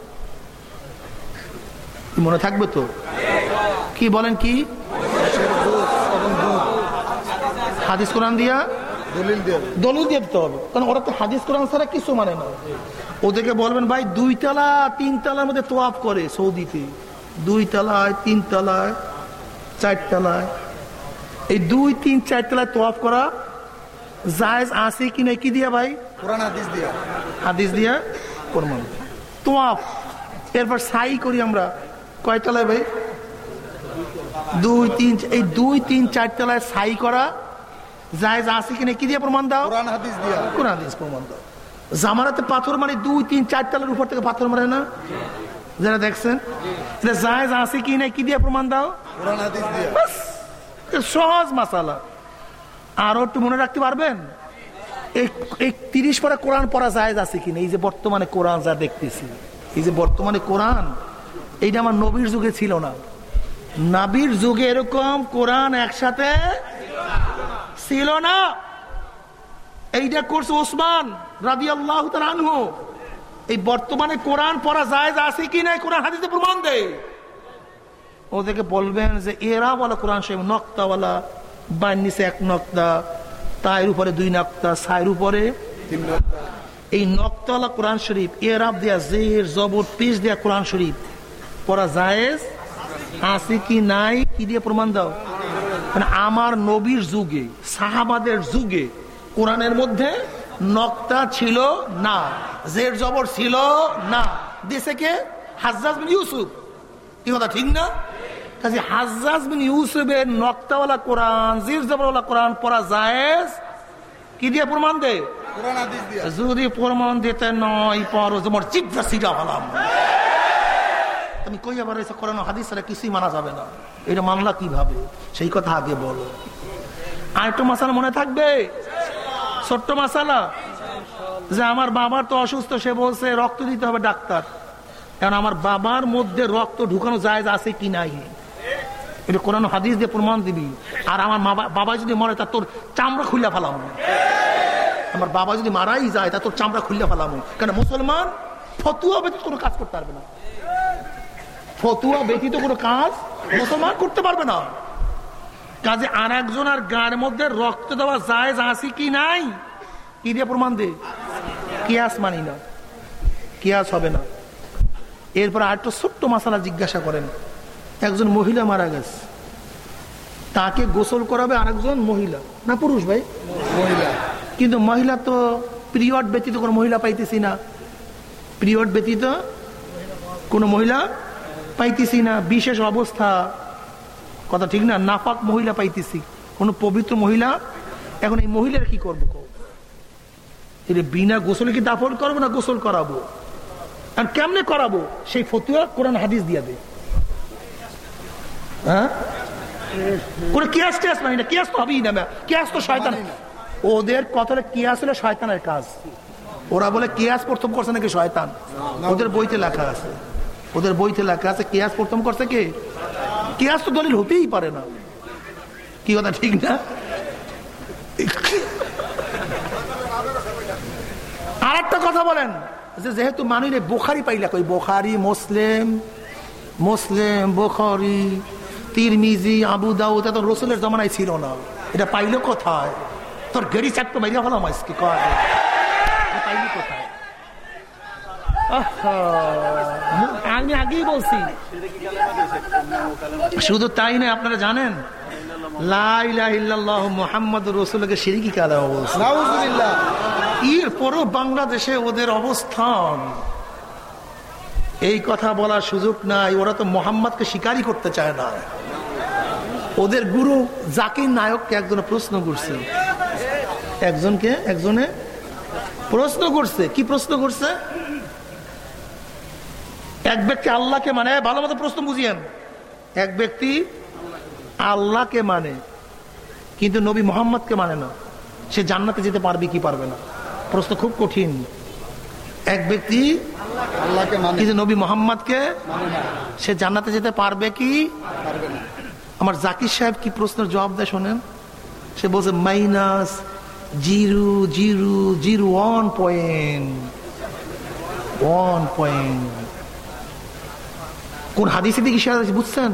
মনে থাকবে তো? কি বলেন কি? হাদিস কোরআন দিয়া? দলিল দিয়ে দিতে হবে। কারণ ওরা তো হাদিস কোরআন ছাড়া কিছু মানে না। ওদেরকে বলবেন ভাই দুই তলা তিন তলার মধ্যে তোয়াপ করে সৌদিতে। দুই তলায় তিন তলায় চার তলায়। এই দুই তিন চার তলায় তোয়াপ করা জায়েজ আছে কি নাই? কি দিয়া ভাই? কোরআন হাদিস দিয়া। হাদিস দিয়া প্রমাণ। তোয়াপ এরপর সাই করি আমরা। কয় তলায় ভাই? দুই তিন এই দুই তিন চার তলায় সাই করা জায়েজ আছে কি নাই? কি দিয়ে প্রমাণ দাও? কোরআন হাদিস দিয়া। কোরআন হাদিস প্রমাণ দাও। জামারাতে পাথর মানে দুই তিন চার তলার উপর থেকে পাথর মারে না? যারা দেখছেন? এটা জায়েজ আছে কি নাই? কি দিয়ে প্রমাণ দাও? কোরআন হাদিস দিয়া। সহজ মাসালা। আরও একটু মনে রাখতে পারবেন? এই তিরিশ পরে কোরআন পড়া জায়েজ আছে কিনা? এই যে বর্তমানে কোরআন যা দেখতেছি। এই যে বর্তমানে কোরআন, এইটা আমার নবীর যুগে ছিল না। নাবির যুগে এরকম কোরআন একসাথে ছিল না। এইটা করছে ওসমান রাদি আল্লাহ আনহু। এই বর্তমানে কোরআন পড়া জায়েজ আছে কি নাই কোরআন হাদিসে প্রমাণ দেয়। ওদেরকে বলবেন যে এরা বলা কোরআন শরীফ নক্তাওয়ালা বা নিচে এক নক্তা তায়ের উপরে দুই নক্তা সায়ের উপরে এই নক্তাওয়ালা কোরআন শরীফ এরাব দেয়া জের জবর পেশ দেয়া কোরআন শরীফ, পড়া জায়েজ? আছে কি নাই? কি দিয়ে প্রমাণ দাও? মানে আমার নবীর যুগে, সাহাবাদের যুগে কোরআনের মধ্যে নক্তা ছিল না, জের জবর ছিল না। দেশে কে? বিন ইউসুফ। কি কথা, ঠিক না? কাজে হাজ্জাজ বিন ইউসুফের নক্তাওয়ালা কোরআন জির জবরওয়ালা কোরআন পড়া জায়েজ? কি দিয়ে প্রমাণ কোরআন দিয়া। যদি প্রমাণ দিতে নয় পর তোমার চিত্রা সিটা হলাম তুমি কই আবার এসে করানো হাদিস ছাড়া কিছুই মানা যাবে না? এটা মানলা কীভাবে? সেই কথা আগে বলো। আর একটু মশালা মনে থাকবে? ছোট্ট মশালা যে আমার বাবার তো অসুস্থ সে বলছে রক্ত দিতে হবে ডাক্তার। কারণ আমার বাবার মধ্যে রক্ত ঢুকানো যায় আছে কি নাই? এটা কোরআন হাদিস দিয়ে প্রমাণ দিবি। আর আমার বাবা যদি মরে, তা তোর চামড়া খুলে ফেলাম। আমার বাবা যদি মারাই যায়, তা তোর চামড়া খুললে ফেলামো। কেন মুসলমান? ফতুয়া ব্যতীত কোনো কাজ করতে পারবে না। ফতুয়া ব্যতীত কোনো কাজ মুসলমান করতে পারবে না। কাজে আর একজন আর গার মধ্যে রক্ত দেওয়া যায় আছে কি নাই? কি দিয়ে প্রমাণ দে? কিয়াস মানি না। কিয়াস হবে না। এরপর আর একটা ছোট্ট মশালা জিজ্ঞাসা করেন। একজন মহিলা মারা গেছে। তাকে গোসল করাবে আরেকজন মহিলা। না পুরুষ ভাই? মহিলা। কিন্তু মহিলা তো পিরিয়ড ব্যতীত কোনো মহিলা পাইতেছি না। পিরিয়ড ব্যতীত কোনো মহিলা পাইতেছি না। বিশেষ অবস্থা। কথা ঠিক না? নাপাক মহিলা পাইতেছি। কোনো পবিত্র মহিলা? এখন এই মহিলার কি করব? এটা বিনা গোসলে কি দাফন করব না গোসল করাবো? আর কেমনে করাবো? সেই ফতুয়া কোরআন হাদিস দিয়ে দে হ্যাঁ? কোন কিয়াস টিয়াস মানি না, কিয়াস তো হবেই না কিয়াস তো শয়তান ওদের কথাটা কিয়াস হলো শয়তানের কাজ। ওরা বলে কিয়াস প্রথম করছে নাকি শয়তান? ওদের বইতে লেখা আছে। ওদের বইতে লেখা আছে, কিয়াস প্রথম করছে কে? কিয়াস তো দলিল হতেই পারে না। কি কথা, ঠিক না? আর একটা কথা বলেন, যে যেহেতু মানুষ বোখারি পাইলা কই? বোখারি, মুসলিম মুসলিম, বোখারি। তিরমিজি আবু দাউদ এত রসুলের জমানায় ছিল না। এটা পাইলো কোথায়? তোর গেড়ি চারটে বাইরে হলাম আজকে পাইলি কোথায়? আমি আগেই বলছি। শুধু তাই না আপনারা জানেন? মোহাম্মদ রসুলকে সিরিকি নাউজুবিল্লাহ। এরপরও বাংলাদেশে ওদের অবস্থান। এই কথা বলার সুযোগ নাই ওরা তো মোহাম্মদকে স্বীকারই করতে চায় না। ওদের গুরু জাকির নায়ককে একজনে প্রশ্ন করছে। একজনকে? একজনে প্রশ্ন করছে। কি প্রশ্ন করছে? এক ব্যক্তি আল্লাহকে মানে ভালো মতো প্রশ্ন বুঝিয়েন। এক ব্যক্তি আল্লাহকে মানে কিন্তু নবী মোহাম্মদকে মানে না। সে জান্নাতে যেতে পারবে কি পারবে না। প্রশ্ন খুব কঠিন। এক ব্যক্তি আল্লাহকে মানে। কিন্তু নবী মোহাম্মদকে সে জান্নাতে যেতে পারবে কি? পারবে না। আমার জাকির সাহেব কি প্রশ্নের জবাব দেয় শোনেন? সে বলছে, minus zero zero zero, one point one point. কোন হাদিসে দিকে সে বুঝছেন?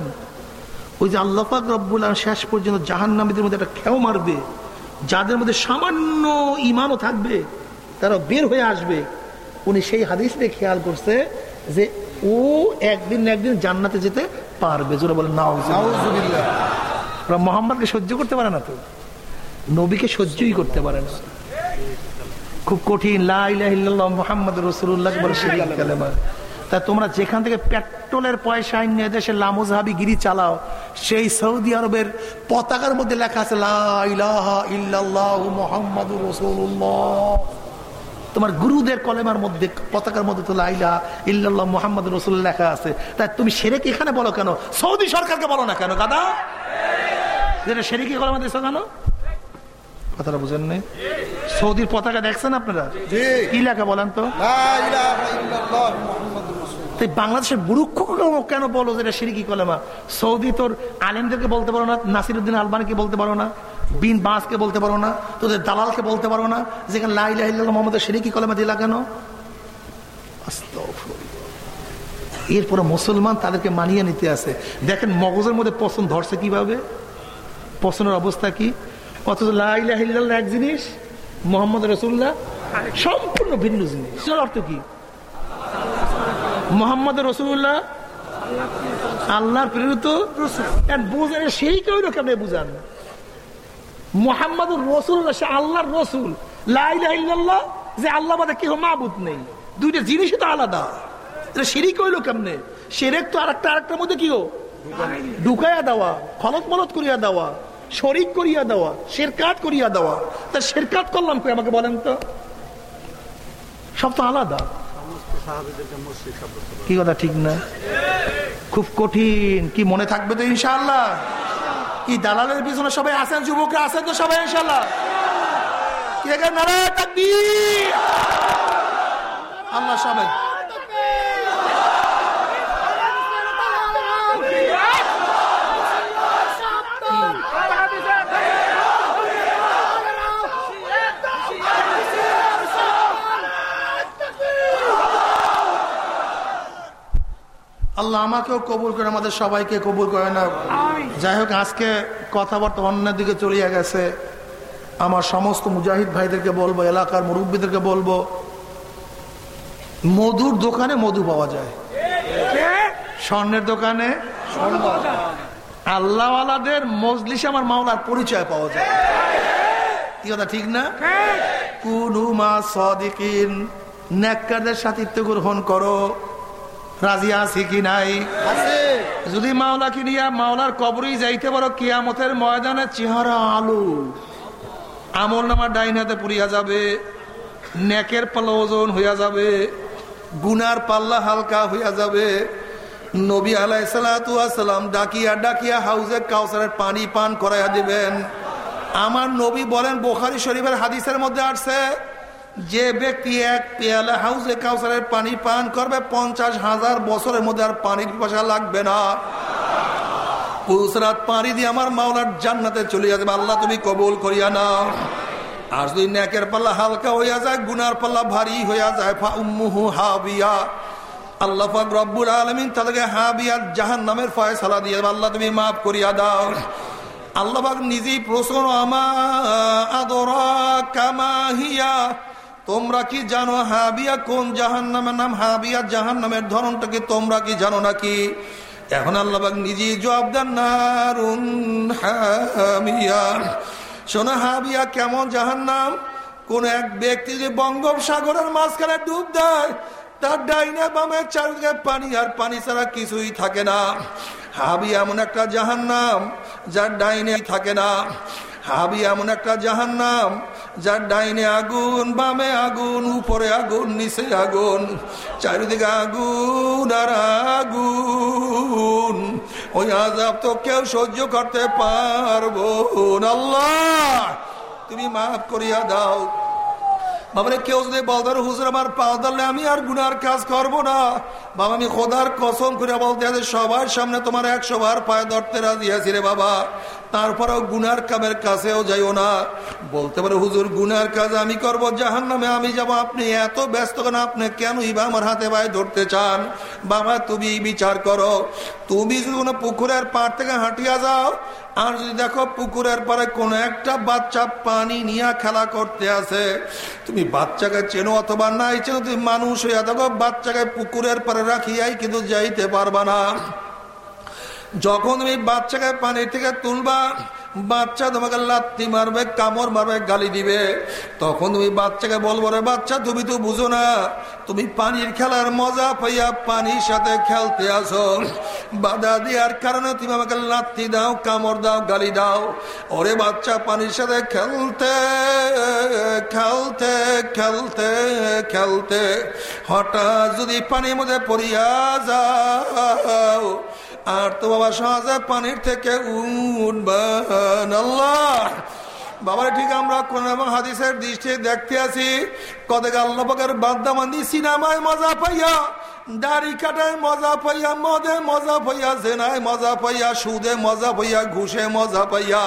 ওই যে আল্লাপাক রব্বুল শেষ পর্যন্ত জাহান নামীদের মধ্যে একটা খেও মারবে, যাদের মধ্যে সামান্য ইমানও থাকবে তারা বের হয়ে আসবে। উনি সেই হাদিসটা খেয়াল করছে যে ও একদিন একদিন জান্নাতে যেতে পারবে। জোরে বলে ওরা মোহাম্মদকে সহ্য করতে পারে না তো? নবীকে সহ্যই করতে পারে না। খুব কঠিন। লাহ মোহাম্মদ রসুল্লাহ বলে শিরিক কালেমা। তা তোমরা যেখান থেকে পেট্রোলের পয়সা নিয়ে দেশে লামোজহাবি গিরি চালাও সেই সৌদি আরবের পতাকার মধ্যে লেখা আছে মোহাম্মদ রসুল্লাহ তোমার গুরুদের কলেমার মধ্যে পতাকার মধ্যে তো লাইলা ইল্লাল্লাহ মোহাম্মদ রসুল লেখা আছে। তাই তুমি সেরেক এখানে বলো কেন? সৌদি সরকারকে বলো না কেন দাদা যেটা সেরেকি কলেমা দিয়েছ কেন কথাটা বুঝেন নেই? সৌদির পতাকা দেখছেন আপনারা? কি লেখা বলেন তো? তাই বাংলাদেশের বুরুক্ষ কেন বলো যে এটা সিরিকি কলেমা? সৌদি তোর আলেমদেরকে বলতে পারো না নাসিরুদ্দিন আলবানিকে বলতে পারো না? বিন বাসকে বলতে পারো না, তোদের দালালকে বলতে পারো না, যেখানে লাইলা মোহাম্মদ সিরিকি কলেমা দিলা কেন। এরপরে মুসলমান তাদেরকে মানিয়ে নিতে আছে দেখেন মগজের মধ্যে পছন্দ ধরছে কীভাবে? পছন্দের অবস্থা কি? অথচ লাইলা এক জিনিস, মোহাম্মদ রসুল্লাহ সম্পূর্ণ ভিন্ন জিনিস। অর্থ কি? মোহাম্মদ রসুল্লাহ আল্লাহর প্রেরিত সেই কেউ কেমন বুঝান মোহাম্মদ রসুল্লাহ সে আল্লাহর রসুল। লাইল্লাহ যে আল্লাহ বাদে কেউ মাবুদ নেই। দুইটা জিনিসই তো আলাদা। এটা সিঁড়ি কইলো কেমনে? সেরেক তো আরেকটা, আরেকটার মধ্যে কি ঢুকাইয়া দেওয়া খলত মলত করিয়া দেওয়া, শরিক করিয়া দেওয়া, শেরকাত করিয়া দেওয়া। তা শেরকাত করলাম কই আমাকে বলেন তো? সব তো আলাদা। কি কথা ঠিক না? খুব কঠিন, কি মনে থাকবে তো ইনশাআল্লাহ? কি দালালের পিছনে সবাই আছেন যুবকরা আছেন তো সবাই ইনশাল্লাহ আল্লাহ সবাই। আল্লাহ আমাকেও কবুল করে আমাদের সবাইকে কবুল করে না যাই হোক আজকে কথাবার্তা অন্যের দিকে চলিয়ে গেছে। আমার সমস্ত মুজাহিদ ভাইদেরকে বলব এলাকার মুরব্বীদেরকে বলব মধুর দোকানে মধু পাওয়া যায়। স্বর্ণের দোকানে আল্লাহওয়ালাদের মজলিসে আমার মাওলার পরিচয় পাওয়া যায়। কি কথা ঠিক না? কুনুমা সদিকিন নেককারদের সাথিত্ব গ্রহণ করো। রাজি আছি কি নাই? যদি মাওলাকে নিয়ে মাওলার কবরেই যাইতে পারো কিয়ামতের ময়দানে চেহারা আলু। আমল নামার ডাইন হাতে পুড়িয়া যাবে নেকের পালা ওজন হইয়া যাবে গুনার পাল্লা হালকা হইয়া যাবে। নবী আলাই সালাম ডাকিয়া ডাকিয়া হাউজে কাউসারের পানি পান করাইয়া দিবেন। আমার নবী বলেন বোখারি শরীফের হাদিসের মধ্যে আসছে যে ব্যক্তি এক পেয়ালা হাউজে কাউসারের পানি পান করবে, পঞ্চাশ হাজার বছরের মধ্যে আর পানির পিপাসা লাগবে না। পুরুষরাত পানি দিয়ে আমার মাওলার জান্নাতে চলে যাবে, আল্লাহ তুমি কবুল করিয়া নাও। আর যদি ন্যাকের পাল্লা হালকা হইয়া যায়, গুনার পাল্লা ভারী হইয়া যায় হাবিয়া। আল্লাহ পাক রব্বুল আলমিন তাদেরকে হাবিয়া জাহান নামের ফয়সালা দিয়ে আল্লাহ তুমি মাফ করিয়া দাও। আল্লাহ পাক নিজেই প্রশ্ন, আমা আদরা কামাহিয়া তোমরা কি জানো হাবিয়া কোন জাহান নামের নাম? হাবিয়া জাহান নামের ধরনটা কি? তোমরা কি জানো নাকি? এখন আল্লাহবাক নিজেই জবাব দেন হামিয়া। শোনো হাবিয়া, কেমন জাহান নাম কোন এক ব্যক্তি যে বঙ্গোপসাগরের মাঝখানে ডুব দেয়, তার ডাইনে বামে চারিদিকে পানি, আর পানি ছাড়া কিছুই থাকে না। হাবি এমন একটা জাহান নাম যার ডাইনে থাকে না। হাবি এমন একটা জাহান নাম যার ডাইনে আগুন, বামে আগুন, উপরে আগুন, নিচে আগুন, চারিদিকে আগুন আর আগুন। ওই আজাব তো কেউ সহ্য করতে পারব আল্লাহ, তুমি মাফ করিয়া দাও। বাবারে কেউ যদি বলদার হুজুর, আমার পাও ধরলে আমি আর গুনার কাজ করব না। বাবা আমি খোদার কসম করে বলতে সবার সামনে তোমার একশো বার পায়ে ধরতে রাজি আছি রে বাবা। তারপরেও গুনার কামের কাছেও যাইও না। বলতে পারে, হুজুর, গুনার কাজ আমি করব জাহান নামে আমি যাব, আপনি এত ব্যস্ত কেন, আপনি কেন ইবা আমার হাতে পায়ে ধরতে চান? বাবা, তুমি বিচার করো। তুমি যদি কোনো পুকুরের পাড় থেকে হাঁটিয়া যাও আর যদি দেখো পুকুরের পরে কোনো একটা বাচ্চা পানি নিয়ে খেলা করতে আছে তুমি বাচ্চাকে চেনো অথবা নাই চেনো, তুমি মানুষ হইয়া দেখো বাচ্চাকে পুকুরের পরে রাখিয়াই কিন্তু যাইতে পারবা না। যখন তুমি বাচ্চাকে পানি থেকে তুলবা বাচ্চা তোমাকে লাত্তি মারবে, কামড় মারবে, গালি দিবে। তখন তুমি বাচ্চাকে বলব, রে বাচ্চা, তুমি তো বুঝো না। তুমি পানির খেলার মজা পাইয়া পানির সাথে খেলতে আসো। বাধা দেওয়ার কারণে তুমি আমাকে লাত্তি দাও, কামড় দাও, গালি দাও। ওরে বাচ্চা, পানির সাথে খেলতে খেলতে খেলতে খেলতে। হঠাৎ যদি পানির মধ্যে পড়িয়া যাও আর তো বাবা সহজে পানির থেকে উঠবেন আল্লাহ। বাবার ঠিক আমরা কোন এবং হাদিসের দৃষ্টি দেখতে আছি। কদেক আল্লাহের বাদ্দামান্দি সিনেমায় মজা পাইয়া, দাড়ি কাটায় মজা পাইয়া, মদে মজা পাইয়া, জেনায় মজা পাইয়া, সুদে মজা পাইয়া, ঘুষে মজা পাইয়া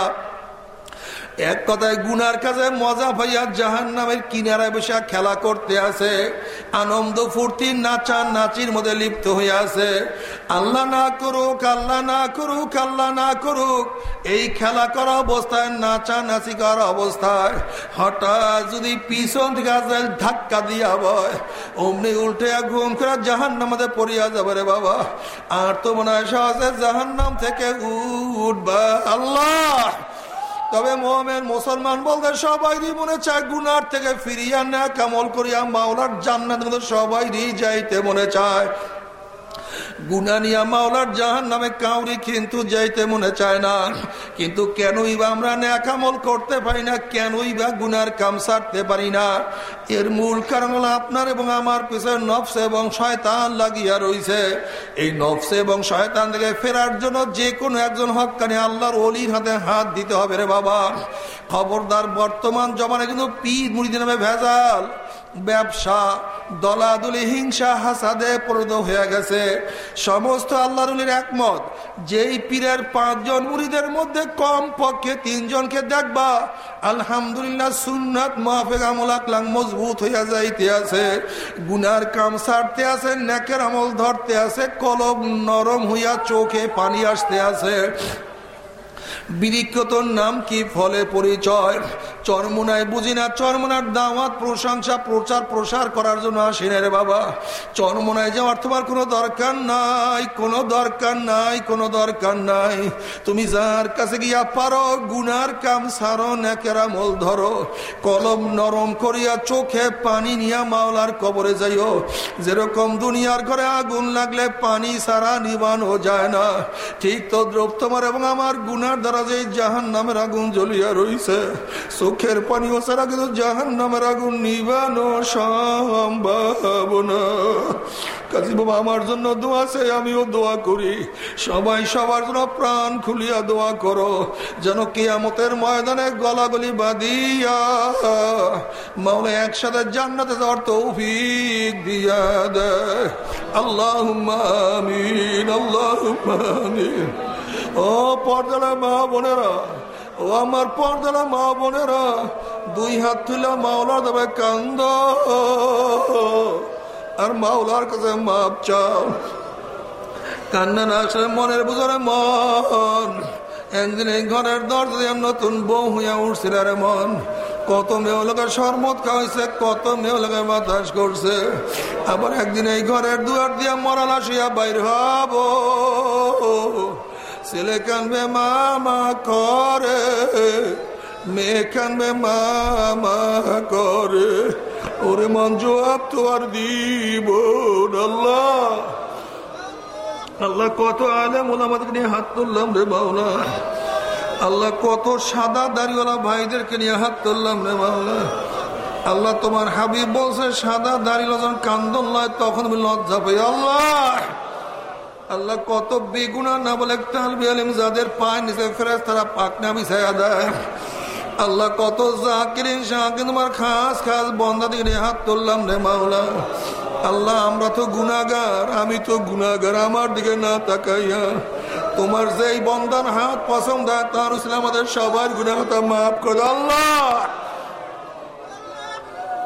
এক কথায় গুনার কাজে মজা ভাইয়া জাহান নামের কিনারায় বসে খেলা করতে আছে আনন্দ ফুর্তি নাচা নাচির মধ্যে লিপ্ত হয়ে আছে আল্লাহ না করুক, আল্লাহ না করুক, আল্লাহ না করুক, এই খেলা করা অবস্থায়, নাচা নাচি করা অবস্থায়, হঠাৎ যদি পিছন থেকে ধাক্কা দিয়া বয়, অমনি উল্টে ঘুম করে জাহান নামে পড়িয়া যাবে রে বাবা। আর তো মনে হয় সহজে জাহান নাম থেকে উঠবা। আল্লাহ! তবে মোহামের মুসলমান বলতে সবাই মনে চায়, গুনার থেকে ফিরিয়া না, কামল করিয়া মাওলার জান্নাত সবাই যাইতে মনে চায়। গুনানিয়া মাওলার জাহান নামে কাউরি কিন্তু যাইতে মনে চায় না। কিন্তু কেনই বা আমরা ন্যাকামল করতে পারি না, কেনই বা গুনার কাম সারতে পারি না। এর মূল কারণ হলো আপনার এবং আমার পিছনে নফস এবং শয়তান লাগিয়া রয়েছে এই নফস এবং শয়তান থেকে ফেরার জন্য যে কোনো একজন হকানি আল্লাহর অলির হাতে হাত দিতে হবে রে বাবা। খবরদার বর্তমান জমানে কিন্তু পীর মুড়িদের নামে ভেজাল। ব্যবসা, দলাদলি, হিংসা, হাসাদে পরিণত হয়ে গেছে। সমস্ত আল্লাহরুলের একমত, যেই পীরের পাঁচজন মুড়িদের মধ্যে কম পক্ষে তিনজনকে দেখবা, আলহামদুলিল্লাহ সুন্নাত মাহফেক আমল, আকলাং মজবুত হইয়া যাইতে আছে। গুনার কাম সারতে আছে, নেকের আমল ধরতে আছে, কলম নরম হইয়া চোখে পানি আসতে আছে। বিরিক্ষতর নাম কি ফলে পরিচয়? চরমুনায় বুঝি না, চরমুনার দাওয়াত, প্রশংসা, প্রচার, প্রসার করার জন্য আসি রে বাবা। চরমুনায় যাওয়ার তোমার কোনো দরকার নাই, কোনো দরকার নাই, কোনো দরকার নাই। তুমি যার কাছে গিয়া পারো, গুনার কাম সারো নেকেরা মল ধরো। কলম নরম করিয়া চোখে পানি নিয়া মাওলার কবরে যাইও। যেরকম দুনিয়ার ঘরে আগুন লাগলে পানি সারা নিবানো যায় না। ঠিক তো দ্রব তোমার এবং আমার গুনার দ্বারা যে জাহান নামের আগুন জ্বলিয়া রইছে। চোখের পানি ছাড়া কিন্তু জাহান নামের আগুন নিবানো সম্ভব না। কাজী বাবা, আমার জন্য দোয়া চাই, আমিও দোয়া করি। সবাই সবার জন্য প্রাণ খুলিয়া দোয়া করো, যেন কিয়ামতের ময়দানে গলাগলি বাদিয়া মাওলা একসাথে জান্নাতে যাওয়ার তৌফিক দিয়া দেয়। আল্লাহ আমিন আল্লাহ ও পর্দালা মা বোনেরা, ও আমার পর্দালা মা বোনেরা, দুই হাত তুলে মাওলা দেবে কান্দ। আর মাওলার কাছে মাপ চাও। কান্না না আসলে মনের বুঝারে মন। একদিন এই ঘরের দরজা দিয়ে নতুন বউ হইয়া উঠছিল রে মন। কত মেয়ে লোকের শরমত খাওয়াইছে, কত মেয়ে লোকের বাতাস করছে। আবার একদিন এই ঘরের দুয়ার দিয়া মরাল আসিয়া বাইর হব। ছেলে কানবে মামা করে, মেয়ে কানবে মামা করে। ওরে মন জবাব তো আর দিব আল্লাহ। আল্লাহ কত আলেম ওলামাদেরকে নিয়ে হাত তুললাম রে বাউলা আল্লাহ কত সাদা দাড়িওয়ালা ভাইদেরকে নিয়ে হাত তুললাম রে বাউলা আল্লাহ তোমার হাবিব বলছে, সাদা দাড়িওয়ালা যখন কান্দন নয় তখন আমি লজ্জা পাই। আল্লাহ! আল্লাহ কত বেগুনা না বলে আলিম যাদের পায় নিচে ফেরাজ তারা পাকনা বিছায়া দেয়। আল্লাহ কত জাকিরিন তোমার খাস খাস বন্ধা দিকে হাত তুললাম রে মাওলা। আল্লাহ, আমরা তো গুনাগার আমি তো গুনাগার আমার দিকে না তাকাইয়া। তোমার যেই বন্ধান হাত পছন্দ হয় তার উসলে আমাদের সবার গুনাহতা মাফ করো আল্লাহ!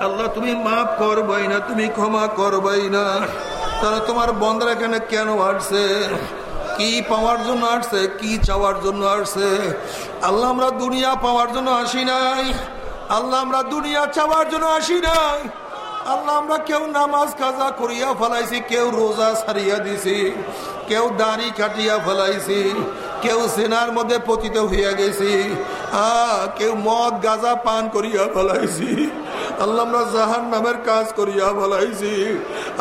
আল্লাহ, তুমি মাফ করবাই না, তুমি ক্ষমা করবাই না। তাহলে তোমার বন্ধর এখানে কেন আসছে? কি পাওয়ার জন্য আসছে? কি চাওয়ার জন্য আসছে? আল্লাহ আমরা দুনিয়া পাওয়ার জন্য আসি নাই। আল্লাহ আমরা দুনিয়া চাওয়ার জন্য আসি নাই। আল্লাহ আমরা কেউ নামাজ কাজা করিয়া ফেলাইছি, কেউ রোজা সারিয়া দিছি, কেউ দাড়ি কাটিয়া ফেলাইছি, কেউ সেনার মধ্যে পতিত হইয়া গেছি, আহ, কেউ মদ, গাজা পান করিয়া ফেলাইছি। আল্লাহ, আমরা জাহান নামের কাজ করিয়া বলাইছি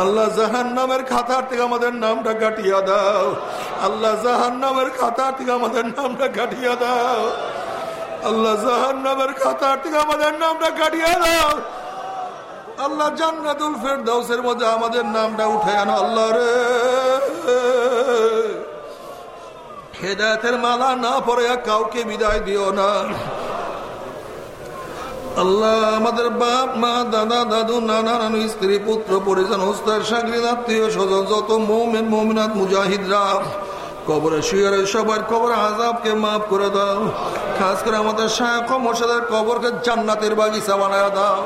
আল্লাহ জাহান নামের খাতার থেকে আমাদের নামটা কাটিয়া দাও। আল্লাহ জাহান নামের খাতার থেকে আমাদের নামটা কাটিয়া দাও। আল্লাহ জাহান নামের খাতার থেকে আমাদের নামটা কাটিয়া দাও। আল্লাহ, জান্নাতুল ফেরদাউসের মধ্যে আমাদের নামটা উঠে আনো আল্লাহ রে। হেদায়তের মালা না পরে কাউকে বিদায় দিও না। আল্লাহ আমাদের বাপ, মা, দাদা, দাদু, নানা, নানু, স্ত্রী, পুত্র, পরিজন হোস্তার সাগরিদ, আত্মীয় স্বজন, যত মৌমেন, মৌমিনাত, মুজাহিদরা, কবরে শুয়ারের সবার কবর আজাবকে মাফ করে দাও। খাস করে আমাদের শায়ক মোর্শেদের কবরকে জান্নাতের বাগিচা বানায় দাও।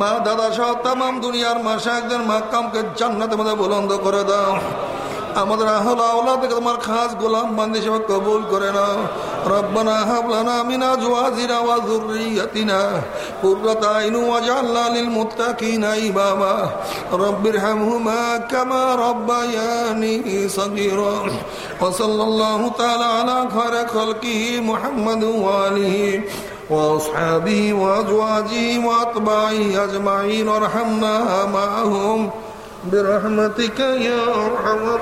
মা, দাদা সহ তাম দুনিয়ার মা শায়কদের মাকামকে জান্নাতের মধ্যে বুলন্দ করে দাও। আমাদের আহল আওলাদ থেকে তোমার খাস গোলাম বান্দি হিসেবে কবুল করে নাও রব্বানা হাবলানা মিনা জুয়াজিরা ওয়া যুররিয়াতিনা কুররাতা আইনু ওয়াজআলনা লিল মুত্তাকিনা ইমামা রব্বির হামহুমা কামা রব্বায়ানি সগীরা ওয়া সাল্লাল্লাহু তাআলা আলা খায়রি খালকিহি মুহাম্মাদ ওয়া আলিহি وأصحابه وأزواجه وأتباعه أجمعين وارحمنا معهم برحمتك يا أرحم الراحمين